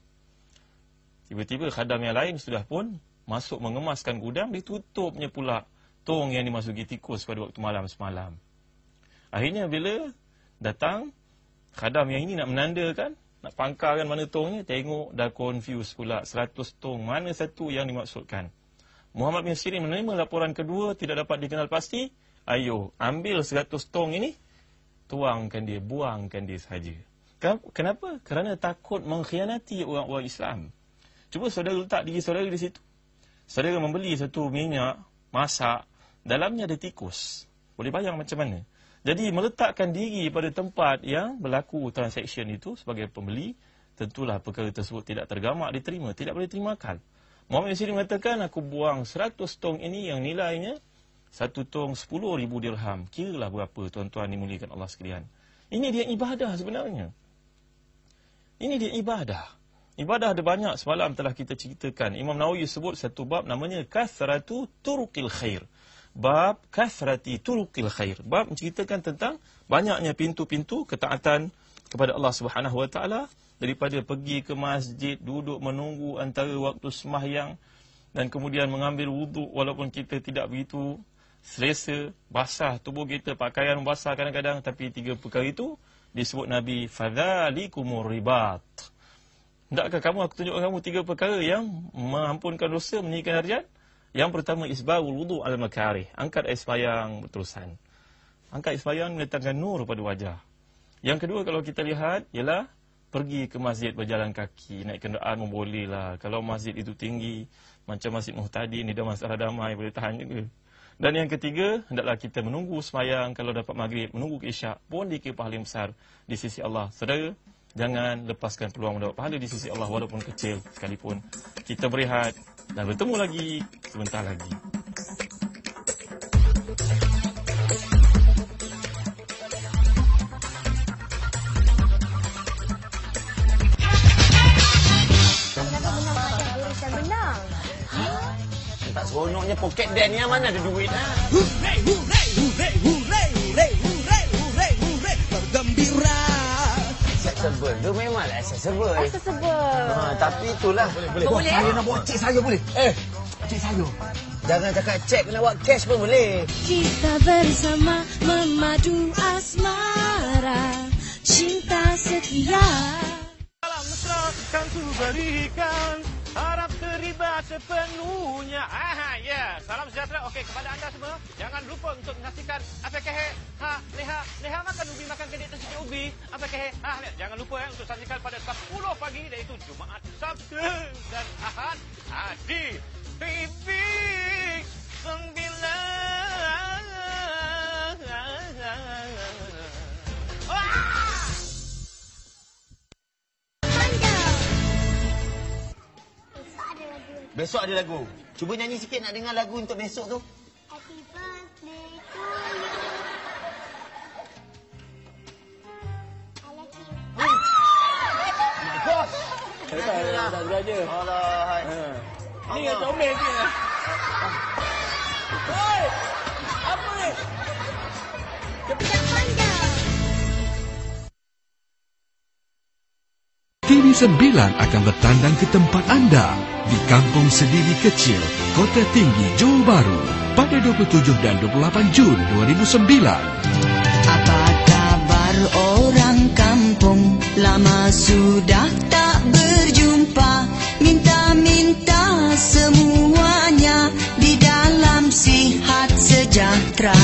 A: Tiba-tiba khadam yang lain sudah pun masuk mengemaskan gudang, ditutupnya pula tong yang dimasuki tikus pada waktu malam semalam. Akhirnya bila datang khadam yang ini nak menandakan, nak pangkarkan mana tongnya, tengok dah confuse pula 100 tong mana satu yang dimaksudkan. Muhammad bin Sirin menerima laporan kedua tidak dapat dikenal pasti. Ayo, ambil 100 tong ini, tuangkan dia, buangkan dia sahaja. Kenapa? Kerana takut mengkhianati orang-orang Islam. Cuba saudara letak diri saudara di situ. Saudara membeli satu minyak, masak, dalamnya ada tikus. Boleh bayang macam mana? Jadi meletakkan diri pada tempat yang berlaku transaction itu sebagai pembeli, tentulah perkara tersebut tidak tergamak diterima, tidak boleh terima akal. Muhammad Yasir mengatakan, aku buang 100 tong ini yang nilainya satu tong 10 ribu dirham. Kiralah berapa tuan-tuan dimuliakan Allah sekalian. Ini dia ibadah sebenarnya. Ini dia ibadah. Ibadah ada banyak semalam telah kita ceritakan. Imam Nawawi sebut satu bab namanya Kathratu Turukil Khair bab kathrati turuqil khair. Bab menceritakan tentang banyaknya pintu-pintu ketaatan kepada Allah Subhanahu Wa Taala daripada pergi ke masjid, duduk menunggu antara waktu sembahyang dan kemudian mengambil wuduk walaupun kita tidak begitu selesa, basah tubuh kita, pakaian basah kadang-kadang tapi tiga perkara itu disebut Nabi fadzalikumur ribat. Tidakkah kamu aku tunjuk kamu tiga perkara yang mengampunkan dosa, meninggikan darjat? Yang pertama isbahul wudu al makarih. Angkat air sembahyang berterusan. Angkat air sembahyang mendatangkan nur pada wajah. Yang kedua kalau kita lihat ialah pergi ke masjid berjalan kaki, naik kenderaan pun boleh lah. Kalau masjid itu tinggi, macam masjid Muhtadi ni dah masalah damai, boleh tahan juga. Dan yang ketiga, hendaklah kita menunggu semayang kalau dapat maghrib, menunggu isyak pun dikira pahala yang besar di sisi Allah. Saudara, jangan lepaskan peluang mendapat pahala di sisi Allah walaupun kecil sekalipun. Kita berehat dan bertemu lagi sebentar lagi.
K: Seronoknya poket Dan ni mana ada duit lah.
L: Hooray, hooray, hooray, hooray, hooray, hooray, hooray, hooray, bergembira.
K: Accessible tu memanglah accessible.
E: Accessible.
K: Ha, tapi itulah. Boleh,
E: boleh. Boleh,
K: Saya
E: eh?
K: nak bawa cek saya boleh. Eh, cek saya. Jangan cakap cek, kena buat cash pun boleh.
M: Kita bersama memadu asmara Cinta setia
N: Salam mesra kan ku berikan Harap terlibat sepenuhnya Aha, yeah. salam sejahtera Okey, kepada anda semua Jangan lupa untuk menyaksikan Apakah ha, leha Leha makan ubi, makan kedik tersikit ubi Apakah ha, lihat. Jangan lupa eh, untuk saksikan pada 10 pagi Iaitu Jumaat, Sabtu dan Ahad ha, Di TV Sembilan Ah!
K: Besok ada lagu. Cuba nyanyi sikit nak dengar lagu untuk besok tu. Bos.
N: Tak, tak, tak belajar.
K: Alah.
N: Ni yang comel ni. Oi! Apa ni?
H: TV9 akan bertandang ke tempat anda di Kampung Sedili Kecil, Kota Tinggi, Johor Baru pada 27 dan 28 Jun 2009.
O: Apa kabar orang kampung? Lama sudah tak berjumpa. Minta-minta semuanya di dalam sihat sejahtera.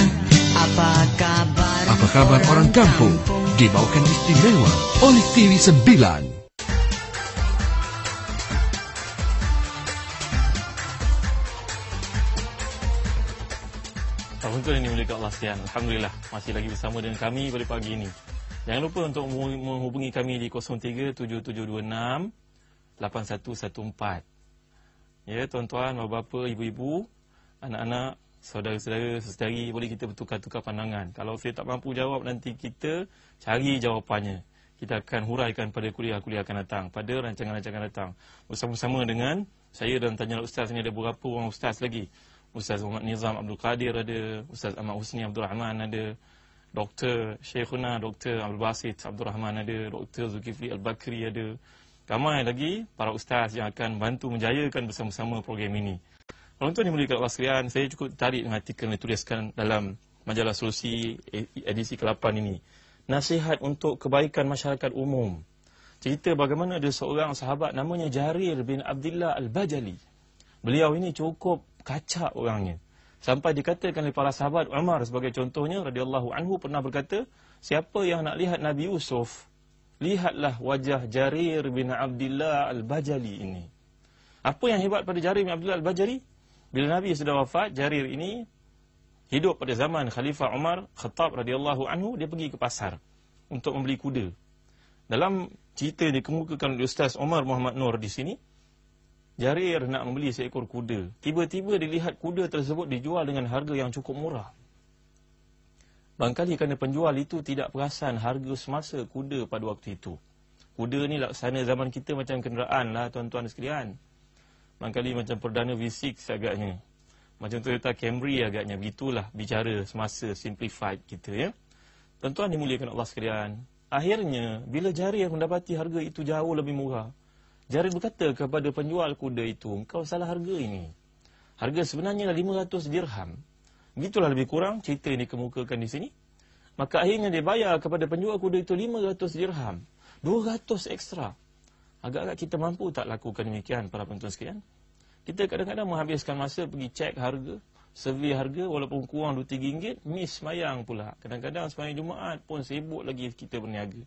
O: Apa kabar?
H: Apa kabar orang kampung? kampung? Dibawakan istimewa oleh
A: TV 9. dekat Lasian. Alhamdulillah masih lagi bersama dengan kami pada pagi ini. Jangan lupa untuk menghubungi kami di 0377268114. Ya, tuan-tuan, bapa-bapa, ibu-ibu, anak-anak, saudara-saudara, sesetari boleh kita bertukar-tukar pandangan. Kalau saya tak mampu jawab nanti kita cari jawapannya. Kita akan huraikan pada kuliah-kuliah akan datang, pada rancangan-rancangan datang. Bersama-sama dengan saya dan tanya ustaz ni ada berapa orang ustaz lagi? Ustaz Muhammad Nizam Abdul Qadir ada, Ustaz Ahmad Husni Abdul Rahman ada, Dr. Syekhuna Dr. Abdul Basit Abdul Rahman ada, Dr. Zulkifli Al-Bakri ada. Ramai lagi para ustaz yang akan bantu menjayakan bersama-sama program ini. Kalau tuan yang mulia Allah sekalian, saya cukup tertarik dengan artikel yang dituliskan dalam majalah solusi edisi ke-8 ini. Nasihat untuk kebaikan masyarakat umum. Cerita bagaimana ada seorang sahabat namanya Jarir bin Abdullah Al-Bajali. Beliau ini cukup kacak orangnya. Sampai dikatakan oleh para sahabat Umar sebagai contohnya radhiyallahu anhu pernah berkata, siapa yang nak lihat Nabi Yusuf, lihatlah wajah Jarir bin Abdullah Al-Bajali ini. Apa yang hebat pada Jarir bin Abdullah Al-Bajali? Bila Nabi sudah wafat, Jarir ini hidup pada zaman Khalifah Umar Khattab radhiyallahu anhu, dia pergi ke pasar untuk membeli kuda. Dalam cerita yang dikemukakan oleh Ustaz Umar Muhammad Nur di sini, Jarir nak membeli seekor kuda. Tiba-tiba dilihat kuda tersebut dijual dengan harga yang cukup murah. Bangkali kerana penjual itu tidak perasan harga semasa kuda pada waktu itu. Kuda ni laksana zaman kita macam kenderaan lah tuan-tuan sekalian. Bangkali macam Perdana V6 agaknya. Macam Toyota Camry agaknya. Begitulah bicara semasa simplified kita ya. Tuan-tuan dimuliakan Allah sekalian. Akhirnya, bila Jarir mendapati harga itu jauh lebih murah, Jarir berkata kepada penjual kuda itu, engkau salah harga ini. Harga sebenarnya 500 dirham. Begitulah lebih kurang cerita yang dikemukakan di sini. Maka akhirnya dia bayar kepada penjual kuda itu 500 dirham. 200 ekstra. Agak-agak kita mampu tak lakukan demikian para penonton sekalian? Kita kadang-kadang menghabiskan masa pergi cek harga, survey harga walaupun kurang RM2-3, miss mayang pula. Kadang-kadang semayang Jumaat pun sibuk lagi kita berniaga.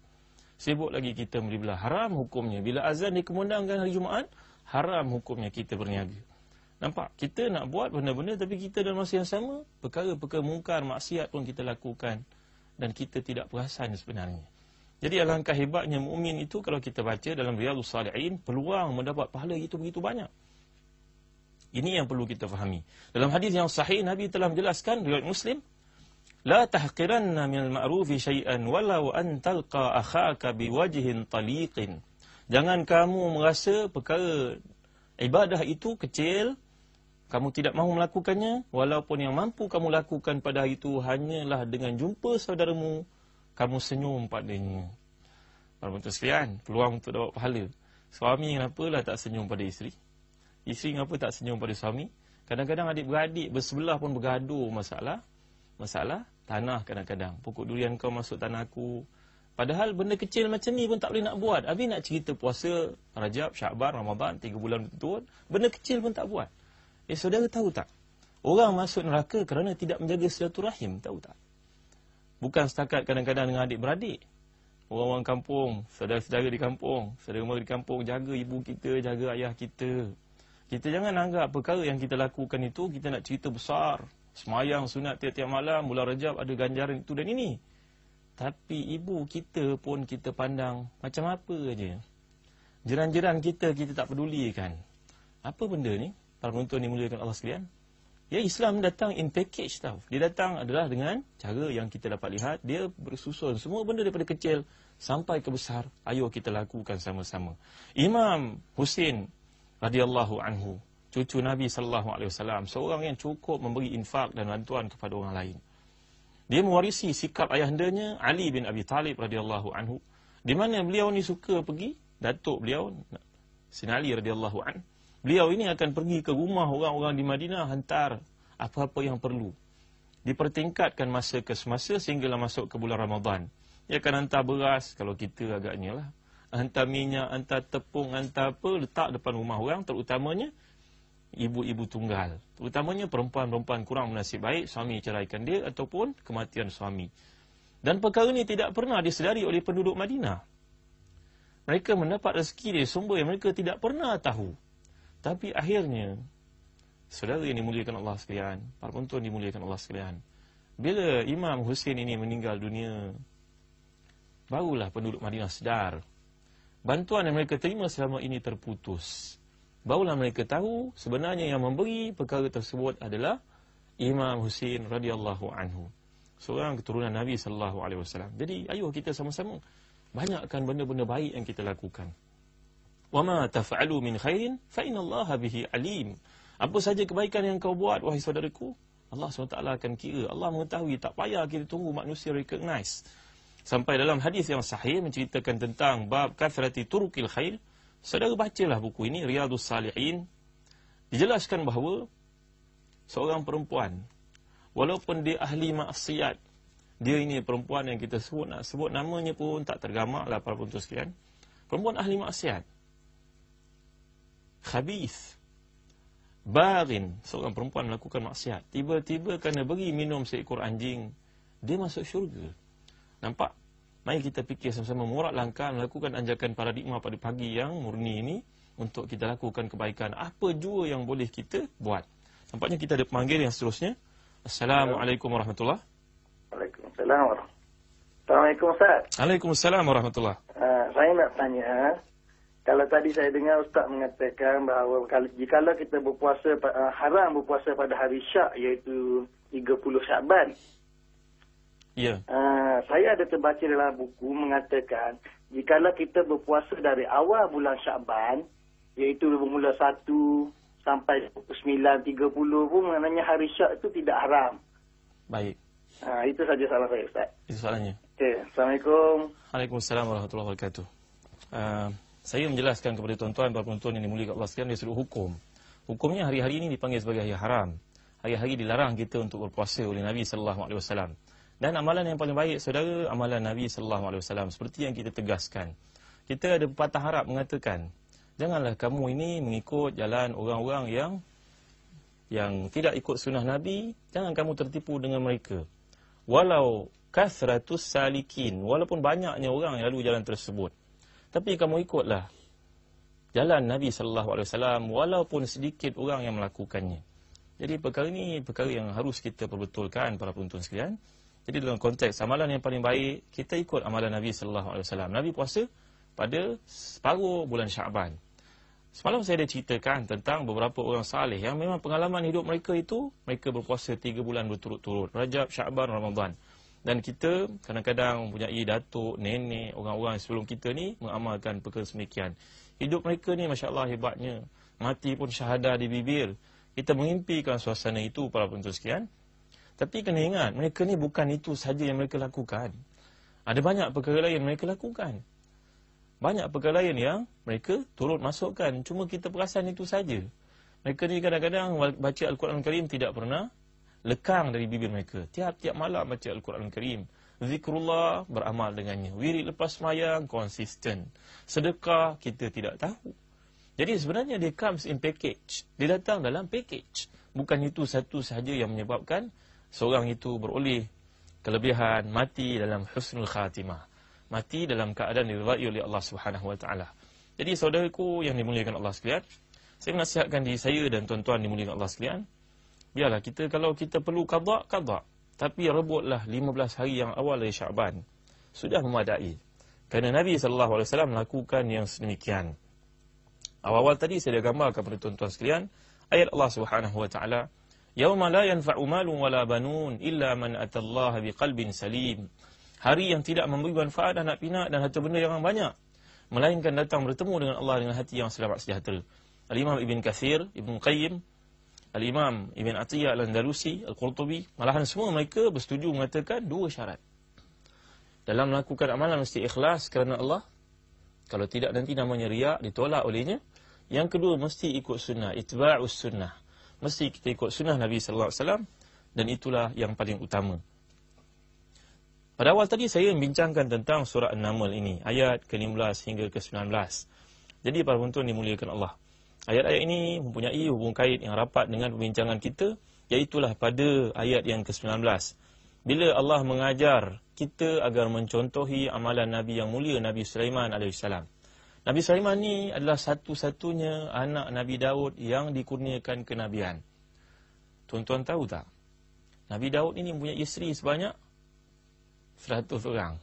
A: Sibuk lagi kita beli belah. Haram hukumnya. Bila azan dikemandangkan hari Jumaat, haram hukumnya kita berniaga. Nampak? Kita nak buat benda-benda tapi kita dalam masa yang sama, perkara-perkara mungkar, maksiat pun kita lakukan. Dan kita tidak perasan sebenarnya. Jadi alangkah hebatnya mukmin itu kalau kita baca dalam Riyadhus Salihin, peluang mendapat pahala itu begitu banyak. Ini yang perlu kita fahami. Dalam hadis yang sahih, Nabi telah menjelaskan, riwayat Muslim, La tahqiranna minal ma'rufi syai'an walau an talqa akhaka biwajhin taliqin. Jangan kamu merasa perkara ibadah itu kecil, kamu tidak mahu melakukannya, walaupun yang mampu kamu lakukan pada hari itu hanyalah dengan jumpa saudaramu, kamu senyum padanya. Para penonton sekalian, peluang untuk dapat pahala. Suami kenapalah tak senyum pada isteri? Isteri kenapa tak senyum pada suami? Kadang-kadang adik-beradik bersebelah pun bergaduh masalah. Masalah tanah kadang-kadang. Pokok durian kau masuk tanah aku. Padahal benda kecil macam ni pun tak boleh nak buat. Habis nak cerita puasa Rajab, Syakban, Ramadan, tiga bulan betul. Benda kecil pun tak buat. Eh, saudara tahu tak? Orang masuk neraka kerana tidak menjaga silaturahim, tahu tak? Bukan setakat kadang-kadang dengan adik-beradik. Orang-orang kampung, saudara-saudara di kampung, saudara-saudara di kampung, jaga ibu kita, jaga ayah kita. Kita jangan anggap perkara yang kita lakukan itu, kita nak cerita besar. Semayang sunat tiap-tiap malam, bulan rejab ada ganjaran itu dan ini. Tapi ibu kita pun kita pandang macam apa aja. Jiran-jiran kita, kita tak pedulikan. Apa benda ni? para penonton muliakan Allah sekalian. Ya Islam datang in package tau. Dia datang adalah dengan cara yang kita dapat lihat. Dia bersusun semua benda daripada kecil sampai ke besar. Ayo kita lakukan sama-sama. Imam Husin radhiyallahu anhu, cucu Nabi sallallahu alaihi wasallam, seorang yang cukup memberi infak dan bantuan kepada orang lain. Dia mewarisi sikap ayahandanya Ali bin Abi Talib radhiyallahu anhu, di mana beliau ni suka pergi datuk beliau Sinali radhiyallahu anhu Beliau ini akan pergi ke rumah orang-orang di Madinah hantar apa-apa yang perlu. Dipertingkatkan masa ke semasa sehinggalah masuk ke bulan Ramadan. Dia akan hantar beras kalau kita agaknya lah. Hantar minyak, hantar tepung, hantar apa letak depan rumah orang terutamanya ibu-ibu tunggal. Terutamanya perempuan-perempuan kurang menasib baik suami ceraikan dia ataupun kematian suami. Dan perkara ini tidak pernah disedari oleh penduduk Madinah. Mereka mendapat rezeki dari sumber yang mereka tidak pernah tahu. Tapi akhirnya, saudara yang dimuliakan Allah sekalian, para penonton dimuliakan Allah sekalian, bila Imam Hussein ini meninggal dunia, barulah penduduk Madinah sedar, bantuan yang mereka terima selama ini terputus barulah mereka tahu sebenarnya yang memberi perkara tersebut adalah Imam Husin radhiyallahu anhu. Seorang keturunan Nabi sallallahu alaihi wasallam. Jadi ayuh kita sama-sama banyakkan benda-benda baik yang kita lakukan. Wa ma taf'alu min khairin fa inallaha bihi alim. Apa saja kebaikan yang kau buat wahai saudaraku, Allah SWT akan kira. Allah mengetahui tak payah kita tunggu manusia recognize. Sampai dalam hadis yang sahih menceritakan tentang bab kathrati turukil khair, Saudara bacalah buku ini, Riyadus Salihin. Dijelaskan bahawa seorang perempuan, walaupun dia ahli maksiat, dia ini perempuan yang kita sebut, nak sebut namanya pun tak tergamak lah para penonton sekalian. Perempuan ahli maksiat. Khabith. Barin. Seorang perempuan melakukan maksiat. Tiba-tiba kerana beri minum seekor anjing dia masuk syurga. Nampak mari kita fikir sama-sama murat langkah melakukan anjakan paradigma pada pagi yang murni ini untuk kita lakukan kebaikan. Apa jua yang boleh kita buat? Nampaknya kita ada pemanggil yang seterusnya. Assalamualaikum warahmatullahi
P: Waalaikumsalam warahmatullahi Assalamualaikum Ustaz.
A: Waalaikumsalam warahmatullahi
P: uh, Saya nak tanya kalau tadi saya dengar Ustaz mengatakan bahawa jika kita berpuasa, uh, haram berpuasa pada hari syak iaitu 30 Syakban.
A: Ya.
P: Uh, saya ada terbaca dalam buku mengatakan jika kita berpuasa dari awal bulan Syakban iaitu bermula 1 sampai 9, 30 pun maknanya hari syak itu tidak haram.
A: Baik.
P: Uh, itu saja salah saya Ustaz.
A: Itu soalannya.
P: Okay. Assalamualaikum.
A: Waalaikumsalam warahmatullahi wabarakatuh. Uh, saya menjelaskan kepada tuan-tuan dan puan yang dimuliakan Allah sekalian dari sudut hukum. Hukumnya hari-hari ini dipanggil sebagai hari haram. Hari-hari dilarang kita untuk berpuasa oleh Nabi sallallahu alaihi wasallam. Dan amalan yang paling baik saudara amalan Nabi sallallahu alaihi wasallam seperti yang kita tegaskan. Kita ada pepatah harap mengatakan, janganlah kamu ini mengikut jalan orang-orang yang yang tidak ikut sunnah Nabi, jangan kamu tertipu dengan mereka. Walau kasratus salikin, walaupun banyaknya orang yang lalu jalan tersebut. Tapi kamu ikutlah jalan Nabi sallallahu alaihi wasallam walaupun sedikit orang yang melakukannya. Jadi perkara ini perkara yang harus kita perbetulkan para penonton sekalian. Jadi dalam konteks amalan yang paling baik, kita ikut amalan Nabi sallallahu alaihi wasallam. Nabi puasa pada separuh bulan Syaban. Semalam saya ada ceritakan tentang beberapa orang saleh yang memang pengalaman hidup mereka itu mereka berpuasa tiga bulan berturut-turut, Rajab, Syaban, Ramadan. Dan kita kadang-kadang mempunyai datuk, nenek, orang-orang sebelum kita ni mengamalkan perkara semikian. Hidup mereka ni Masya Allah hebatnya. Mati pun syahadah di bibir. Kita mengimpikan suasana itu para penonton sekian. Tapi kena ingat, mereka ni bukan itu saja yang mereka lakukan. Ada banyak perkara lain mereka lakukan. Banyak perkara lain yang mereka turut masukkan. Cuma kita perasan itu saja. Mereka ni kadang-kadang baca Al-Quran Al-Karim tidak pernah lekang dari bibir mereka. Tiap-tiap malam baca Al-Quran Al-Karim. Zikrullah beramal dengannya. Wirid lepas semayang konsisten. Sedekah kita tidak tahu. Jadi sebenarnya dia comes in package. Dia datang dalam package. Bukan itu satu sahaja yang menyebabkan seorang itu beroleh kelebihan mati dalam husnul khatimah. Mati dalam keadaan diridai oleh Allah Subhanahu wa taala. Jadi saudaraku yang dimuliakan Allah sekalian, saya menasihatkan diri saya dan tuan-tuan dimuliakan Allah sekalian, biarlah kita kalau kita perlu qada, qada. Tapi rebutlah 15 hari yang awal dari Syaban. Sudah memadai. Kerana Nabi SAW melakukan yang sedemikian. Awal-awal tadi saya dah gambar kepada tuan-tuan sekalian. Ayat Allah Subhanahu Wa Taala. Yawma la yanfa'u malun wala banun illa man atallaha biqalbin salim. Hari yang tidak memberi manfaat anak pinak dan harta benda yang banyak. Melainkan datang bertemu dengan Allah dengan hati yang selamat sejahtera. Al-Imam Ibn Kathir, Ibn Qayyim, Al-Imam Ibn Atiyah Al-Andalusi, Al-Qurtubi, malahan semua mereka bersetuju mengatakan dua syarat. Dalam melakukan amalan mesti ikhlas kerana Allah. Kalau tidak nanti namanya riak, ditolak olehnya. Yang kedua mesti ikut sunnah, itba'us sunnah. Mesti kita ikut sunnah Nabi sallallahu alaihi wasallam dan itulah yang paling utama. Pada awal tadi saya membincangkan tentang surah An-Naml ini, ayat ke-15 hingga ke-19. Jadi para penonton dimuliakan Allah. Ayat-ayat ini mempunyai hubung kait yang rapat dengan perbincangan kita, iaitulah pada ayat yang ke-19. Bila Allah mengajar kita agar mencontohi amalan Nabi yang mulia Nabi Sulaiman AS. Nabi Sulaiman ni adalah satu-satunya anak Nabi Daud yang dikurniakan kenabian. Tuan-tuan tahu tak? Nabi Daud ini mempunyai isteri sebanyak 100 orang.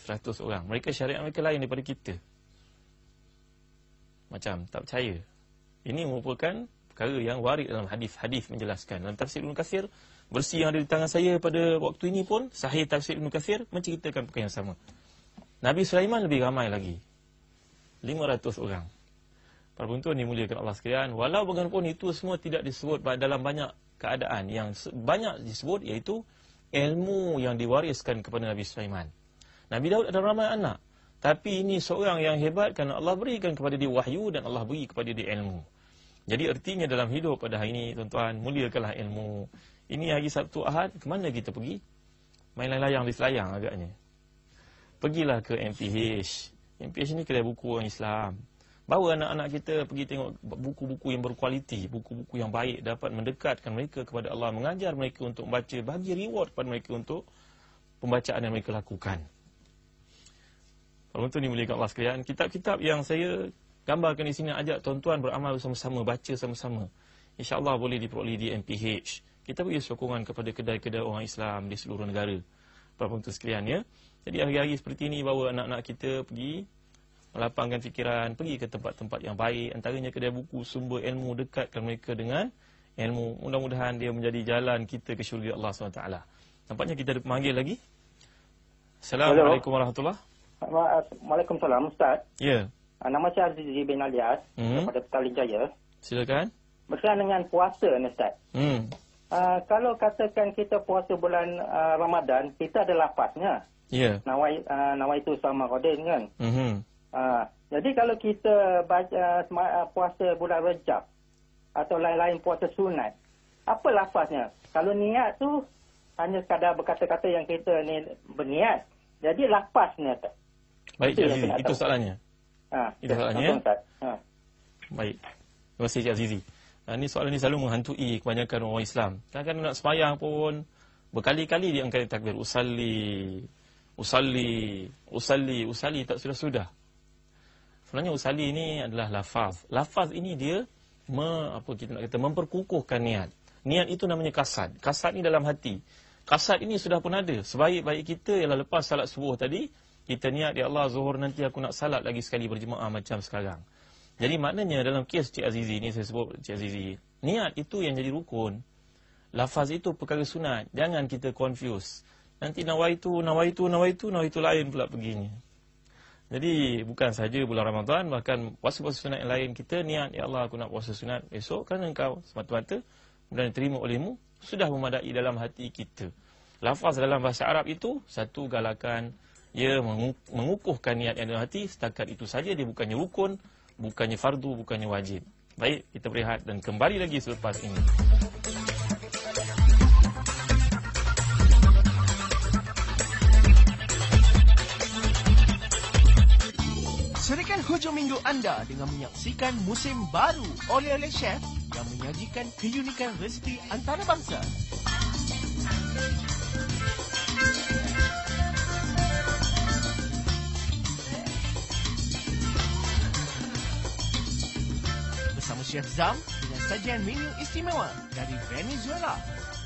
A: 100 orang. Mereka syariat mereka lain daripada kita macam tak percaya. Ini merupakan perkara yang warid dalam hadis-hadis menjelaskan. Dalam tafsir Ibn Kathir, versi yang ada di tangan saya pada waktu ini pun, sahih tafsir Ibn Kathir menceritakan perkara yang sama. Nabi Sulaiman lebih ramai lagi. 500 orang. Para penonton dimuliakan Allah sekalian. Walau bagaimanapun itu semua tidak disebut dalam banyak keadaan. Yang banyak disebut iaitu ilmu yang diwariskan kepada Nabi Sulaiman. Nabi Daud ada ramai anak. Tapi ini seorang yang hebat kerana Allah berikan kepada dia wahyu dan Allah beri kepada dia ilmu. Jadi artinya dalam hidup pada hari ini, tuan-tuan, muliakanlah ilmu. Ini hari Sabtu Ahad, ke mana kita pergi? Main layang di selayang agaknya. Pergilah ke MPH. MPH ni kedai buku orang Islam. Bawa anak-anak kita pergi tengok buku-buku yang berkualiti, buku-buku yang baik, dapat mendekatkan mereka kepada Allah, mengajar mereka untuk membaca, bagi reward kepada mereka untuk pembacaan yang mereka lakukan. Penonton dimuliakan Allah sekalian, kitab-kitab yang saya gambarkan di sini ajak tuan-tuan beramal bersama-sama, baca sama-sama. InsyaAllah boleh diperoleh di MPH. Kita beri sokongan kepada kedai-kedai orang Islam di seluruh negara. Para penonton sekalian ya. Jadi hari-hari seperti ini bawa anak-anak kita pergi melapangkan fikiran, pergi ke tempat-tempat yang baik. Antaranya kedai buku, sumber ilmu, dekatkan mereka dengan ilmu. Mudah-mudahan dia menjadi jalan kita ke syurga Allah SWT. Nampaknya kita ada pemanggil lagi. Assalamualaikum warahmatullahi wabarakatuh.
Q: Waalaikumsalam Ustaz.
A: Ya.
Q: Uh, nama saya Azizi bin Alias hmm. daripada Petaling Jaya.
A: Silakan.
Q: Berkenaan dengan puasa ni Ustaz.
A: Hmm.
Q: Uh, kalau katakan kita puasa bulan uh, Ramadan, kita ada lapasnya.
A: Yeah.
Q: Nawai uh, nawai itu sama Ramadan kan.
A: Hmm.
Q: Uh, jadi kalau kita baca uh, puasa bulan Rejab atau lain-lain puasa sunat, apa lapasnya? Kalau niat tu hanya sekadar berkata-kata yang kita ni berniat. Jadi lapasnya tak?
A: Baik, Cik Azizi. Itu soalannya.
Q: Ha,
A: itu soalannya. Ya?
Q: Ha.
A: Baik. Terima kasih, Cik Azizi. Ha, ini soalan ini selalu menghantui kebanyakan orang Islam. Kadang-kadang nak semayang pun, berkali-kali dia angkat takbir. Usalli, usalli, usalli, usalli, tak sudah-sudah. Sebenarnya usali ini adalah lafaz. Lafaz ini dia me, apa kita nak kata memperkukuhkan niat. Niat itu namanya kasad. Kasad ni dalam hati. Kasad ini sudah pun ada. Sebaik-baik kita ialah lepas salat subuh tadi, kita niat ya Allah zuhur nanti aku nak salat lagi sekali berjemaah macam sekarang. Jadi maknanya dalam kes Cik Azizi ni saya sebut Cik Azizi, niat itu yang jadi rukun. Lafaz itu perkara sunat. Jangan kita confuse. Nanti nawaitu, nawaitu, nawaitu, nawaitu lain pula perginya. Jadi bukan saja bulan Ramadan, bahkan puasa-puasa sunat yang lain kita niat, Ya Allah aku nak puasa sunat esok kerana engkau semata-mata dan diterima olehmu, sudah memadai dalam hati kita. Lafaz dalam bahasa Arab itu, satu galakan, ia mengukuhkan niat yang dalam hati, setakat itu saja dia bukannya rukun, bukannya fardu, bukannya wajib. Baik, kita berehat dan kembali lagi selepas ini.
R: Hujung minggu anda dengan menyaksikan musim baru oleh-oleh chef yang menyajikan keunikan resipi antarabangsa. Bersama Chef Zam dengan sajian menu istimewa dari Venezuela.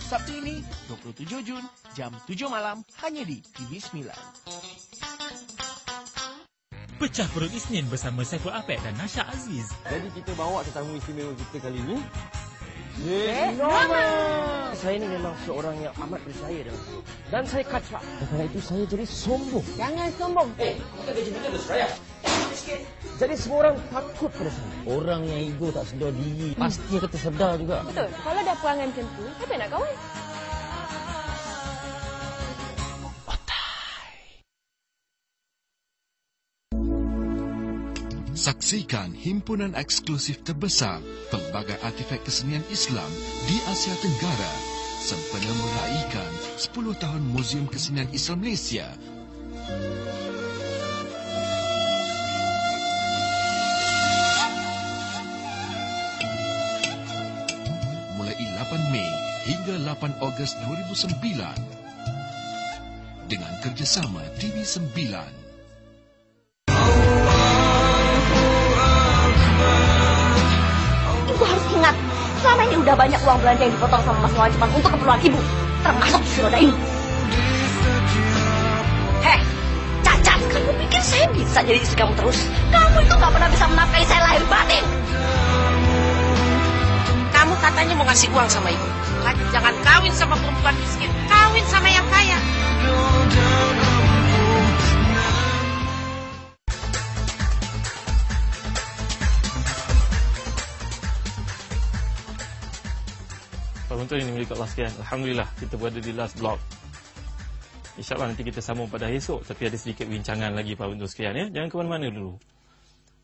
R: Sabtu ini, 27 Jun, jam 7 malam, hanya di TV9.
S: Pecah Perut Isnin bersama Saiful Apek dan Nasha Aziz.
T: Jadi kita bawa tetamu istimewa kita kali ini. Norma. Saya ni memang seorang yang amat percaya dengan saya. Dan saya kacak. Dan itu saya jadi sombong.
E: Jangan sombong.
T: Eh, kita gaji kita dah seraya. Jadi semua orang takut pada saya. Orang yang ego tak sedar diri, pasti akan tersedar juga.
E: Betul. Kalau ada perangai macam tu, siapa nak kawan?
H: Saksikan himpunan eksklusif terbesar pelbagai artifak kesenian Islam di Asia Tenggara sempena meraihkan 10 tahun Muzium Kesenian Islam Malaysia. Mulai 8 Mei hingga 8 Ogos 2009 dengan kerjasama TV9.
U: Ibu harus ingat, selama ini udah banyak uang belanja yang dipotong sama Mas Wawan Jepang untuk keperluan ibu, termasuk si roda ini. Heh, cacat, kamu pikir saya bisa jadi istri kamu terus? Kamu itu gak pernah bisa menafkahi saya lahir batin.
V: Kamu katanya mau ngasih uang sama ibu. Jangan kawin sama perempuan miskin, kawin sama yang kaya.
A: Penonton ini milik Allah sekalian. Alhamdulillah kita berada di last block. InsyaAllah nanti kita sambung pada esok. Tapi ada sedikit bincangan lagi Pak Buntur sekalian. Ya. Jangan ke mana-mana dulu.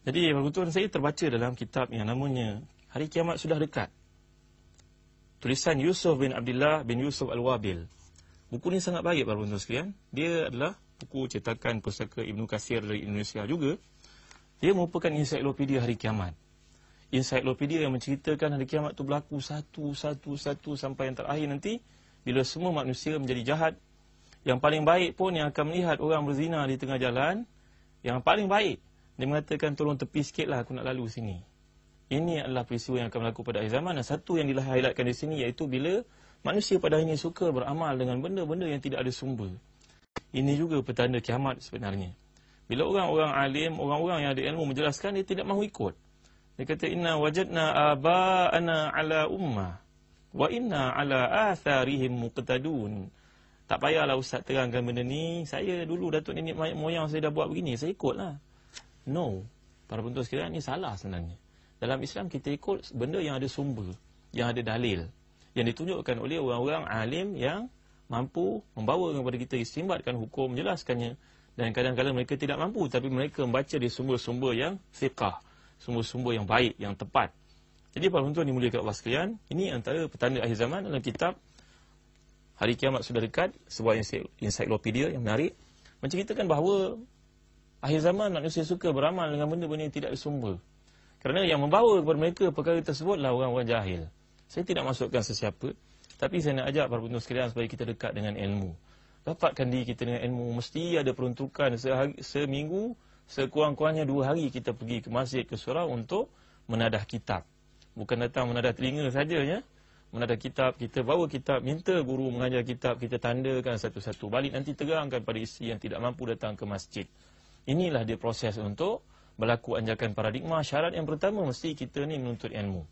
A: Jadi Pak Buntur saya terbaca dalam kitab yang namanya Hari Kiamat Sudah Dekat. Tulisan Yusuf bin Abdullah bin Yusuf Al-Wabil. Buku ini sangat baik Pak Buntur sekalian. Dia adalah buku cetakan pusaka Ibnu Kasir dari Indonesia juga. Dia merupakan ensiklopedia Hari Kiamat ensiklopedia yang menceritakan hari kiamat itu berlaku satu, satu, satu sampai yang terakhir nanti bila semua manusia menjadi jahat. Yang paling baik pun yang akan melihat orang berzina di tengah jalan, yang paling baik dia mengatakan tolong tepi sikitlah aku nak lalu sini. Ini adalah peristiwa yang akan berlaku pada akhir zaman. Dan satu yang dihighlightkan di sini iaitu bila manusia pada akhirnya suka beramal dengan benda-benda yang tidak ada sumber. Ini juga petanda kiamat sebenarnya. Bila orang-orang alim, orang-orang yang ada ilmu menjelaskan, dia tidak mahu ikut. Dia kata inna wajadna aba'ana ala ummah wa inna ala atharihim muqtadun. Tak payahlah ustaz terangkan benda ni. Saya dulu datuk nenek moyang saya dah buat begini, saya ikutlah. No. Para penonton sekalian ni salah sebenarnya. Dalam Islam kita ikut benda yang ada sumber, yang ada dalil, yang ditunjukkan oleh orang-orang alim yang mampu membawa kepada kita istimbatkan hukum, menjelaskannya dan kadang-kadang mereka tidak mampu tapi mereka membaca di sumber-sumber yang fiqah sumber-sumber yang baik, yang tepat. Jadi para penonton dimuliakan Allah sekalian, ini antara petanda akhir zaman dalam kitab Hari Kiamat Sudah Dekat, sebuah ensiklopedia yang menarik, menceritakan bahawa akhir zaman manusia suka beramal dengan benda-benda yang tidak ada sumber. Kerana yang membawa kepada mereka perkara tersebutlah orang-orang jahil. Saya tidak masukkan sesiapa, tapi saya nak ajak para penonton sekalian supaya kita dekat dengan ilmu. Dapatkan diri kita dengan ilmu, mesti ada peruntukan sehari, seminggu, sekurang-kurangnya dua hari kita pergi ke masjid ke surau untuk menadah kitab. Bukan datang menadah telinga saja ya. Menadah kitab, kita bawa kitab, minta guru mengajar kitab, kita tandakan satu-satu. Balik nanti terangkan pada isteri yang tidak mampu datang ke masjid. Inilah dia proses untuk berlaku anjakan paradigma. Syarat yang pertama mesti kita ni menuntut ilmu.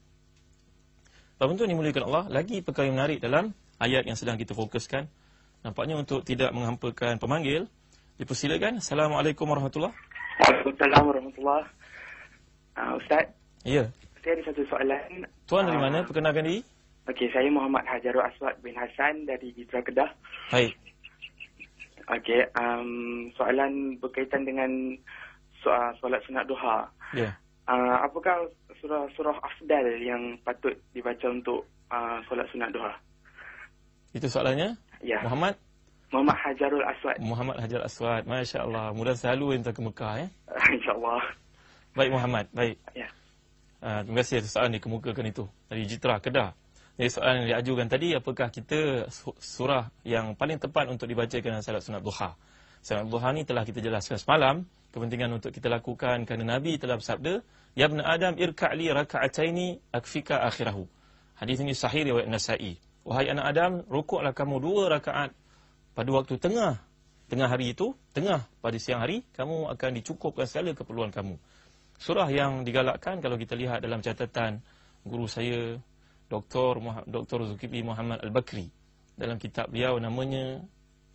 A: Bapak tuan dimuliakan Allah, lagi perkara yang menarik dalam ayat yang sedang kita fokuskan. Nampaknya untuk tidak menghampakan pemanggil, dipersilakan. Assalamualaikum warahmatullahi
W: Waalaikumsalam warahmatullahi uh, Ustaz,
A: Ya.
W: saya ada satu soalan.
A: Tuan dari
W: Ah,
A: mana? Perkenalkan diri.
W: Okey, saya Muhammad Hajarul Aswad bin Hassan dari Jitra Kedah.
A: Baik.
W: Okey, um, soalan berkaitan dengan soal solat sunat duha.
A: Ya.
W: Uh, apakah surah-surah afdal yang patut dibaca untuk uh, solat sunat duha?
A: Itu soalannya?
W: Ya.
A: Muhammad?
W: Muhammad Hajarul Aswad.
A: Muhammad Hajar Aswad. Masya Allah. Mudah selalu entah ke Mekah ya.
W: InsyaAllah.
A: Baik Muhammad. Baik.
W: Ya.
A: Uh, terima kasih atas soalan dikemukakan itu. Dari Jitra, Kedah. Jadi soalan yang diajukan tadi, apakah kita su- surah yang paling tepat untuk dibacakan dalam salat sunat duha? Salat duha ni telah kita jelaskan semalam. Kepentingan untuk kita lakukan kerana Nabi telah bersabda, Ya ibn Adam irka'li raka'ataini akfika akhirahu. Hadis ini sahih riwayat Nasa'i. Wahai anak Adam, rukuklah kamu dua rakaat pada waktu tengah tengah hari itu, tengah pada siang hari, kamu akan dicukupkan segala keperluan kamu. Surah yang digalakkan kalau kita lihat dalam catatan guru saya Dr. Dr. Zulkifli Muhammad Al-Bakri dalam kitab beliau namanya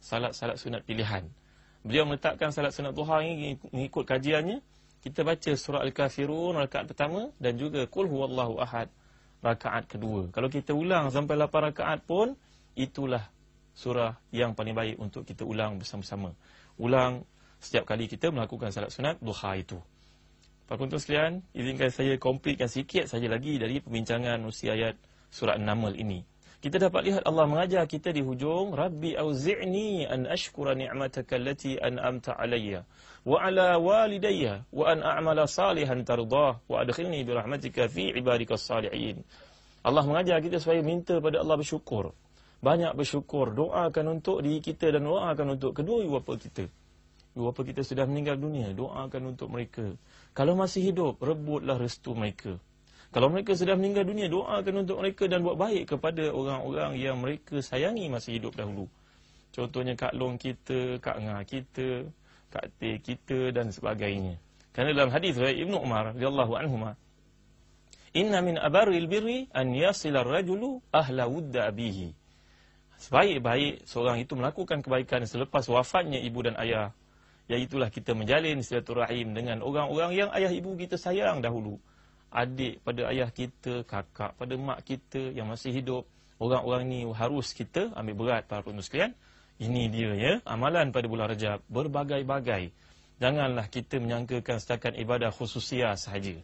A: Salat-salat sunat pilihan. Beliau meletakkan salat sunat duha ini mengikut kajiannya kita baca surah Al-Kafirun rakaat pertama dan juga Qul huwallahu ahad rakaat kedua. Kalau kita ulang sampai 8 rakaat pun itulah surah yang paling baik untuk kita ulang bersama-sama. Ulang setiap kali kita melakukan salat sunat duha itu. Pak Kuntum sekalian, izinkan saya komplitkan sikit saja lagi dari pembincangan usia ayat surah An-Naml ini. Kita dapat lihat Allah mengajar kita di hujung Rabbi auzi'ni an ashkura ni'mataka allati an'amta alayya wa ala walidayya wa an a'mala salihan tardah wa adkhilni bi rahmatika fi ibadikas salihin. Allah mengajar kita supaya minta pada Allah bersyukur. Banyak bersyukur, doakan untuk diri kita dan doakan untuk kedua ibu bapa kita. Ibu bapa kita sudah meninggal dunia, doakan untuk mereka. Kalau masih hidup, rebutlah restu mereka. Kalau mereka sudah meninggal dunia, doakan untuk mereka dan buat baik kepada orang-orang yang mereka sayangi masih hidup dahulu. Contohnya Kak Long kita, Kak Ngah kita, Kak Teh kita dan sebagainya. Kerana dalam hadis riwayat Ibnu Umar radhiyallahu anhuma, Inna min abaril birri an yasila rajulu ahla wudda abihi. Sebaik-baik seorang itu melakukan kebaikan selepas wafatnya ibu dan ayah. Iaitulah kita menjalin silaturahim dengan orang-orang yang ayah ibu kita sayang dahulu. Adik pada ayah kita, kakak pada mak kita yang masih hidup. Orang-orang ni harus kita ambil berat para penonton sekalian. Ini dia ya, amalan pada bulan Rajab berbagai-bagai. Janganlah kita menyangkakan setakat ibadah khususia sahaja.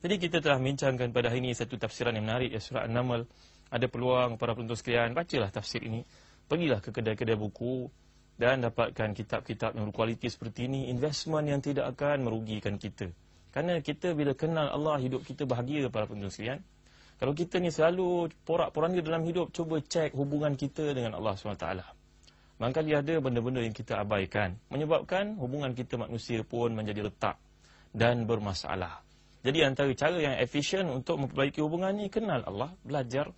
A: Jadi kita telah bincangkan pada hari ini satu tafsiran yang menarik ya surah An-Naml. Ada peluang para penonton sekalian bacalah tafsir ini. Pergilah ke kedai-kedai buku dan dapatkan kitab-kitab yang berkualiti seperti ini, investment yang tidak akan merugikan kita. Kerana kita bila kenal Allah, hidup kita bahagia para penonton sekalian. Kalau kita ni selalu porak-poranda dalam hidup, cuba cek hubungan kita dengan Allah SWT. Mangkali ada benda-benda yang kita abaikan. Menyebabkan hubungan kita manusia pun menjadi retak dan bermasalah. Jadi antara cara yang efisien untuk memperbaiki hubungan ni, kenal Allah, belajar,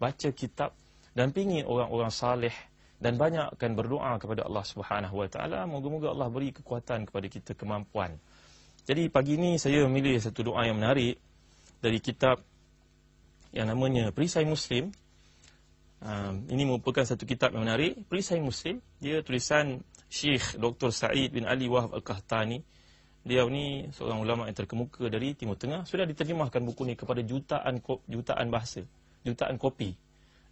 A: baca kitab dan pingin orang-orang saleh dan banyakkan berdoa kepada Allah Subhanahu Wa Taala. Moga-moga Allah beri kekuatan kepada kita kemampuan. Jadi pagi ini saya memilih satu doa yang menarik dari kitab yang namanya Perisai Muslim. Um, ini merupakan satu kitab yang menarik. Perisai Muslim, dia tulisan Syekh Dr. Said bin Ali Wahab Al-Qahtani. Dia ni seorang ulama yang terkemuka dari Timur Tengah. Sudah diterjemahkan buku ni kepada jutaan jutaan bahasa, jutaan kopi.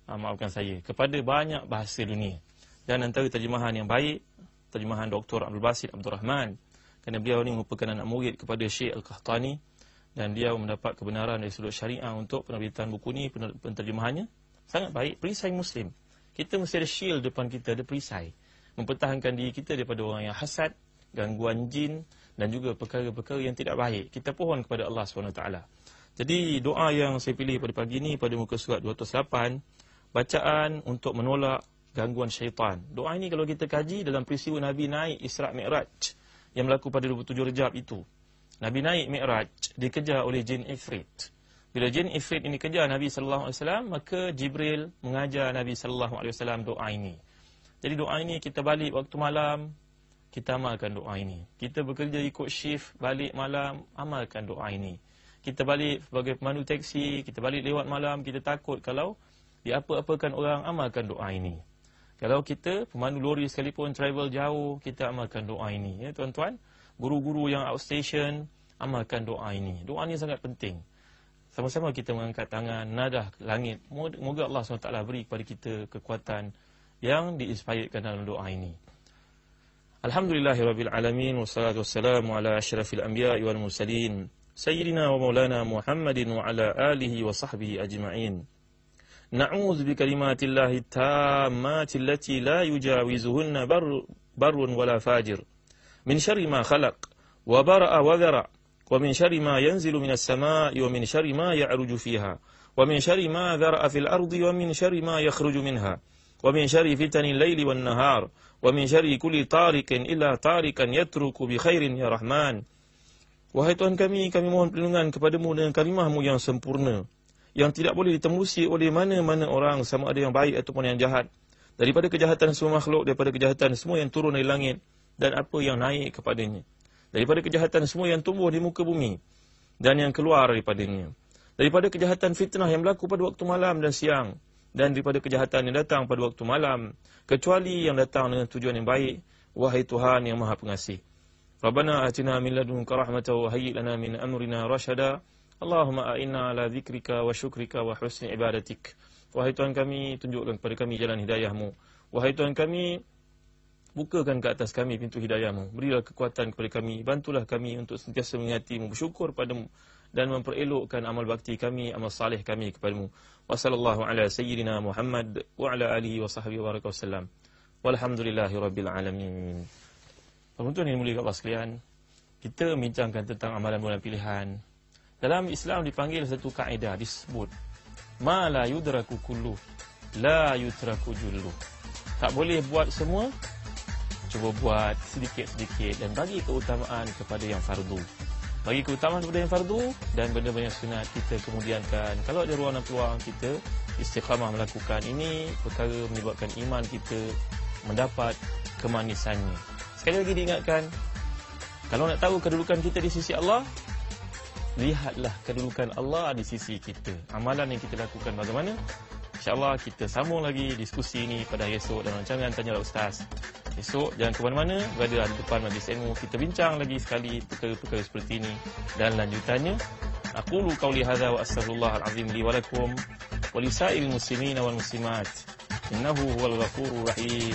A: Uh, maafkan saya, kepada banyak bahasa dunia. Dan antara terjemahan yang baik, terjemahan Dr. Abdul Basit Abdul Rahman. Kerana beliau ni merupakan anak murid kepada Syekh Al-Qahtani dan dia mendapat kebenaran dari sudut syariah untuk penerbitan buku ni, penterjemahannya. Sangat baik, perisai Muslim. Kita mesti ada shield depan kita, ada perisai. Mempertahankan diri kita daripada orang yang hasad, gangguan jin dan juga perkara-perkara yang tidak baik. Kita pohon kepada Allah SWT. Jadi doa yang saya pilih pada pagi ini pada muka surat 208, bacaan untuk menolak gangguan syaitan. Doa ini kalau kita kaji dalam peristiwa Nabi naik Isra' Mi'raj yang berlaku pada 27 Rejab itu. Nabi naik Mi'raj, dikejar oleh jin Ifrit. Bila jin Ifrit ini kejar Nabi sallallahu alaihi wasallam, maka Jibril mengajar Nabi sallallahu alaihi wasallam doa ini. Jadi doa ini kita balik waktu malam, kita amalkan doa ini. Kita bekerja ikut shift, balik malam, amalkan doa ini. Kita balik sebagai pemandu teksi, kita balik lewat malam, kita takut kalau diapa-apakan orang, amalkan doa ini. Kalau kita pemandu lori sekalipun travel jauh, kita amalkan doa ini. Ya tuan-tuan, guru-guru yang outstation, amalkan doa ini. Doa ini sangat penting. Sama-sama kita mengangkat tangan, nadah langit. Moga Allah SWT beri kepada kita kekuatan yang diinspiredkan dalam doa ini. Alhamdulillahirrabbilalamin Wassalatu wassalamu ala wal mursalin سيدنا ومولانا محمد وعلى آله وصحبه أجمعين. نعوذ بكلمات الله التامات التي لا يجاوزهن بر, بر ولا فاجر. من شر ما خلق وبرأ وذرع ومن شر ما ينزل من السماء ومن شر ما يعرج فيها ومن شر ما ذرأ في الأرض ومن شر ما يخرج منها ومن شر فتن الليل والنهار ومن شر كل طارق إلا طارقا يترك بخير يا رحمن. Wahai Tuhan kami, kami mohon perlindungan kepadamu dengan kalimahmu yang sempurna. Yang tidak boleh ditembusi oleh mana-mana orang sama ada yang baik ataupun yang jahat. Daripada kejahatan semua makhluk, daripada kejahatan semua yang turun dari langit dan apa yang naik kepadanya. Daripada kejahatan semua yang tumbuh di muka bumi dan yang keluar daripadanya. Daripada kejahatan fitnah yang berlaku pada waktu malam dan siang dan daripada kejahatan yang datang pada waktu malam kecuali yang datang dengan tujuan yang baik wahai Tuhan yang Maha Pengasih Rabbana atina min ladunka rahmatan wa hayyi lana min amrina rashada Allahumma a'inna ala dzikrika wa syukrika wa husni ibadatik wahai Tuhan kami tunjukkan kepada kami jalan hidayahmu wahai Tuhan kami bukakan ke atas kami pintu hidayahmu berilah kekuatan kepada kami bantulah kami untuk sentiasa mengingatimu bersyukur padamu dan memperelokkan amal bakti kami, amal salih kami kepadamu. Wa ala sayyidina Muhammad wa ala alihi wa sahbihi wa barakatuh. Walhamdulillahi rabbil alamin. Penonton yang mulia Allah sekalian, kita membincangkan tentang amalan bulan pilihan. Dalam Islam dipanggil satu kaedah disebut ma la yudraku kullu la yutraku jullu. Tak boleh buat semua, cuba buat sedikit-sedikit dan bagi keutamaan kepada yang fardu bagi keutamaan kepada yang fardu dan benda-benda sunat kita kemudiankan kalau ada ruang dan peluang kita istiqamah melakukan ini perkara menyebabkan iman kita mendapat kemanisannya sekali lagi diingatkan kalau nak tahu kedudukan kita di sisi Allah lihatlah kedudukan Allah di sisi kita amalan yang kita lakukan bagaimana InsyaAllah kita sambung lagi diskusi ini pada esok dan rancangan Tanyalah Ustaz. Esok jangan ke mana-mana, berada di depan majlis ilmu. Kita bincang lagi sekali perkara-perkara seperti ini. Dan lanjutannya, Aku lu qawli hadha wa astaghfirullahalazim li wa lakum wa muslimin wal muslimat. Innahu huwal ghafurur rahim.